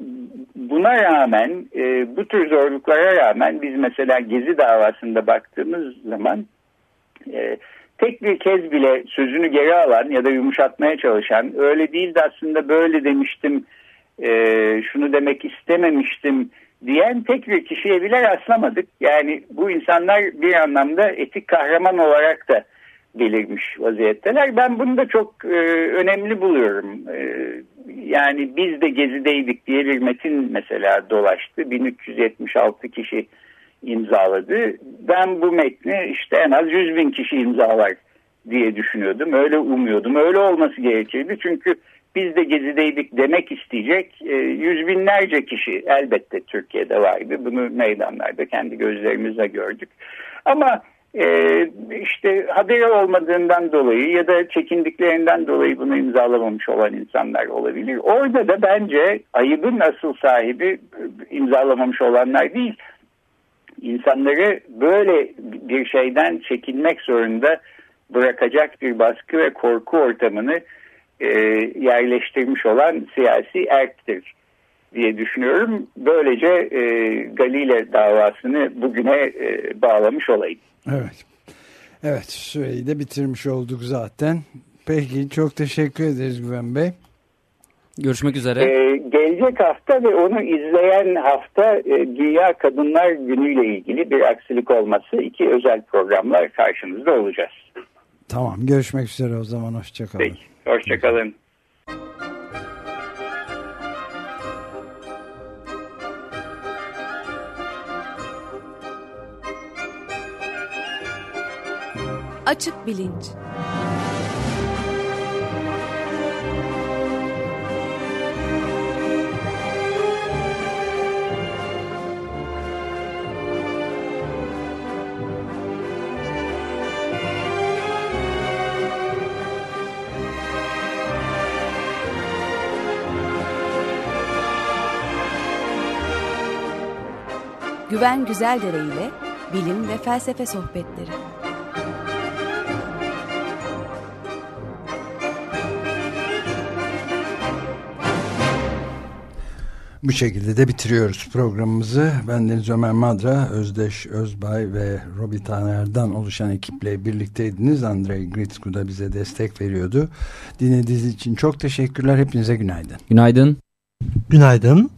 Buna rağmen e, bu tür zorluklara rağmen biz mesela Gezi davasında baktığımız zaman e, tek bir kez bile sözünü geri alan ya da yumuşatmaya çalışan öyle değil de aslında böyle demiştim e, şunu demek istememiştim diyen tek bir kişiye bile rastlamadık. Yani bu insanlar bir anlamda etik kahraman olarak da belirmiş vaziyetteler. Ben bunu da çok e, önemli buluyorum. E, yani biz de gezideydik diye bir metin mesela dolaştı. 1376 kişi imzaladı. Ben bu metni işte en az 100 bin kişi imzalar diye düşünüyordum. Öyle umuyordum. Öyle olması gerekirdi. Çünkü biz de gezideydik demek isteyecek e, yüz binlerce kişi elbette Türkiye'de vardı. Bunu meydanlarda kendi gözlerimizle gördük. Ama e, işte haberi olmadığından dolayı ya da çekindiklerinden dolayı bunu imzalamamış olan insanlar olabilir. Orada da bence ayıbın asıl sahibi e, imzalamamış olanlar değil. İnsanları böyle bir şeyden çekinmek zorunda bırakacak bir baskı ve korku ortamını e, yerleştirmiş olan siyasi erktir diye düşünüyorum. Böylece e, Galile davasını bugüne e, bağlamış olayım. Evet. Evet süreyi de bitirmiş olduk zaten. Peki çok teşekkür ederiz Güven Bey. Görüşmek üzere. Ee, gelecek hafta ve onu izleyen hafta e, Dünya Kadınlar Günü ile ilgili bir aksilik olması iki özel programlar karşınızda olacağız. Tamam görüşmek üzere o zaman hoşçakalın. Peki hoşçakalın. Açık bilinç. Güven Güzeldere ile bilim ve felsefe sohbetleri. Bu şekilde de bitiriyoruz programımızı. Ben Deniz Ömer Madra, Özdeş Özbay ve Robi Taner'den oluşan ekiple birlikteydiniz. Andrei Gritsku da bize destek veriyordu. Dinlediğiniz için çok teşekkürler. Hepinize günaydın. Günaydın. Günaydın.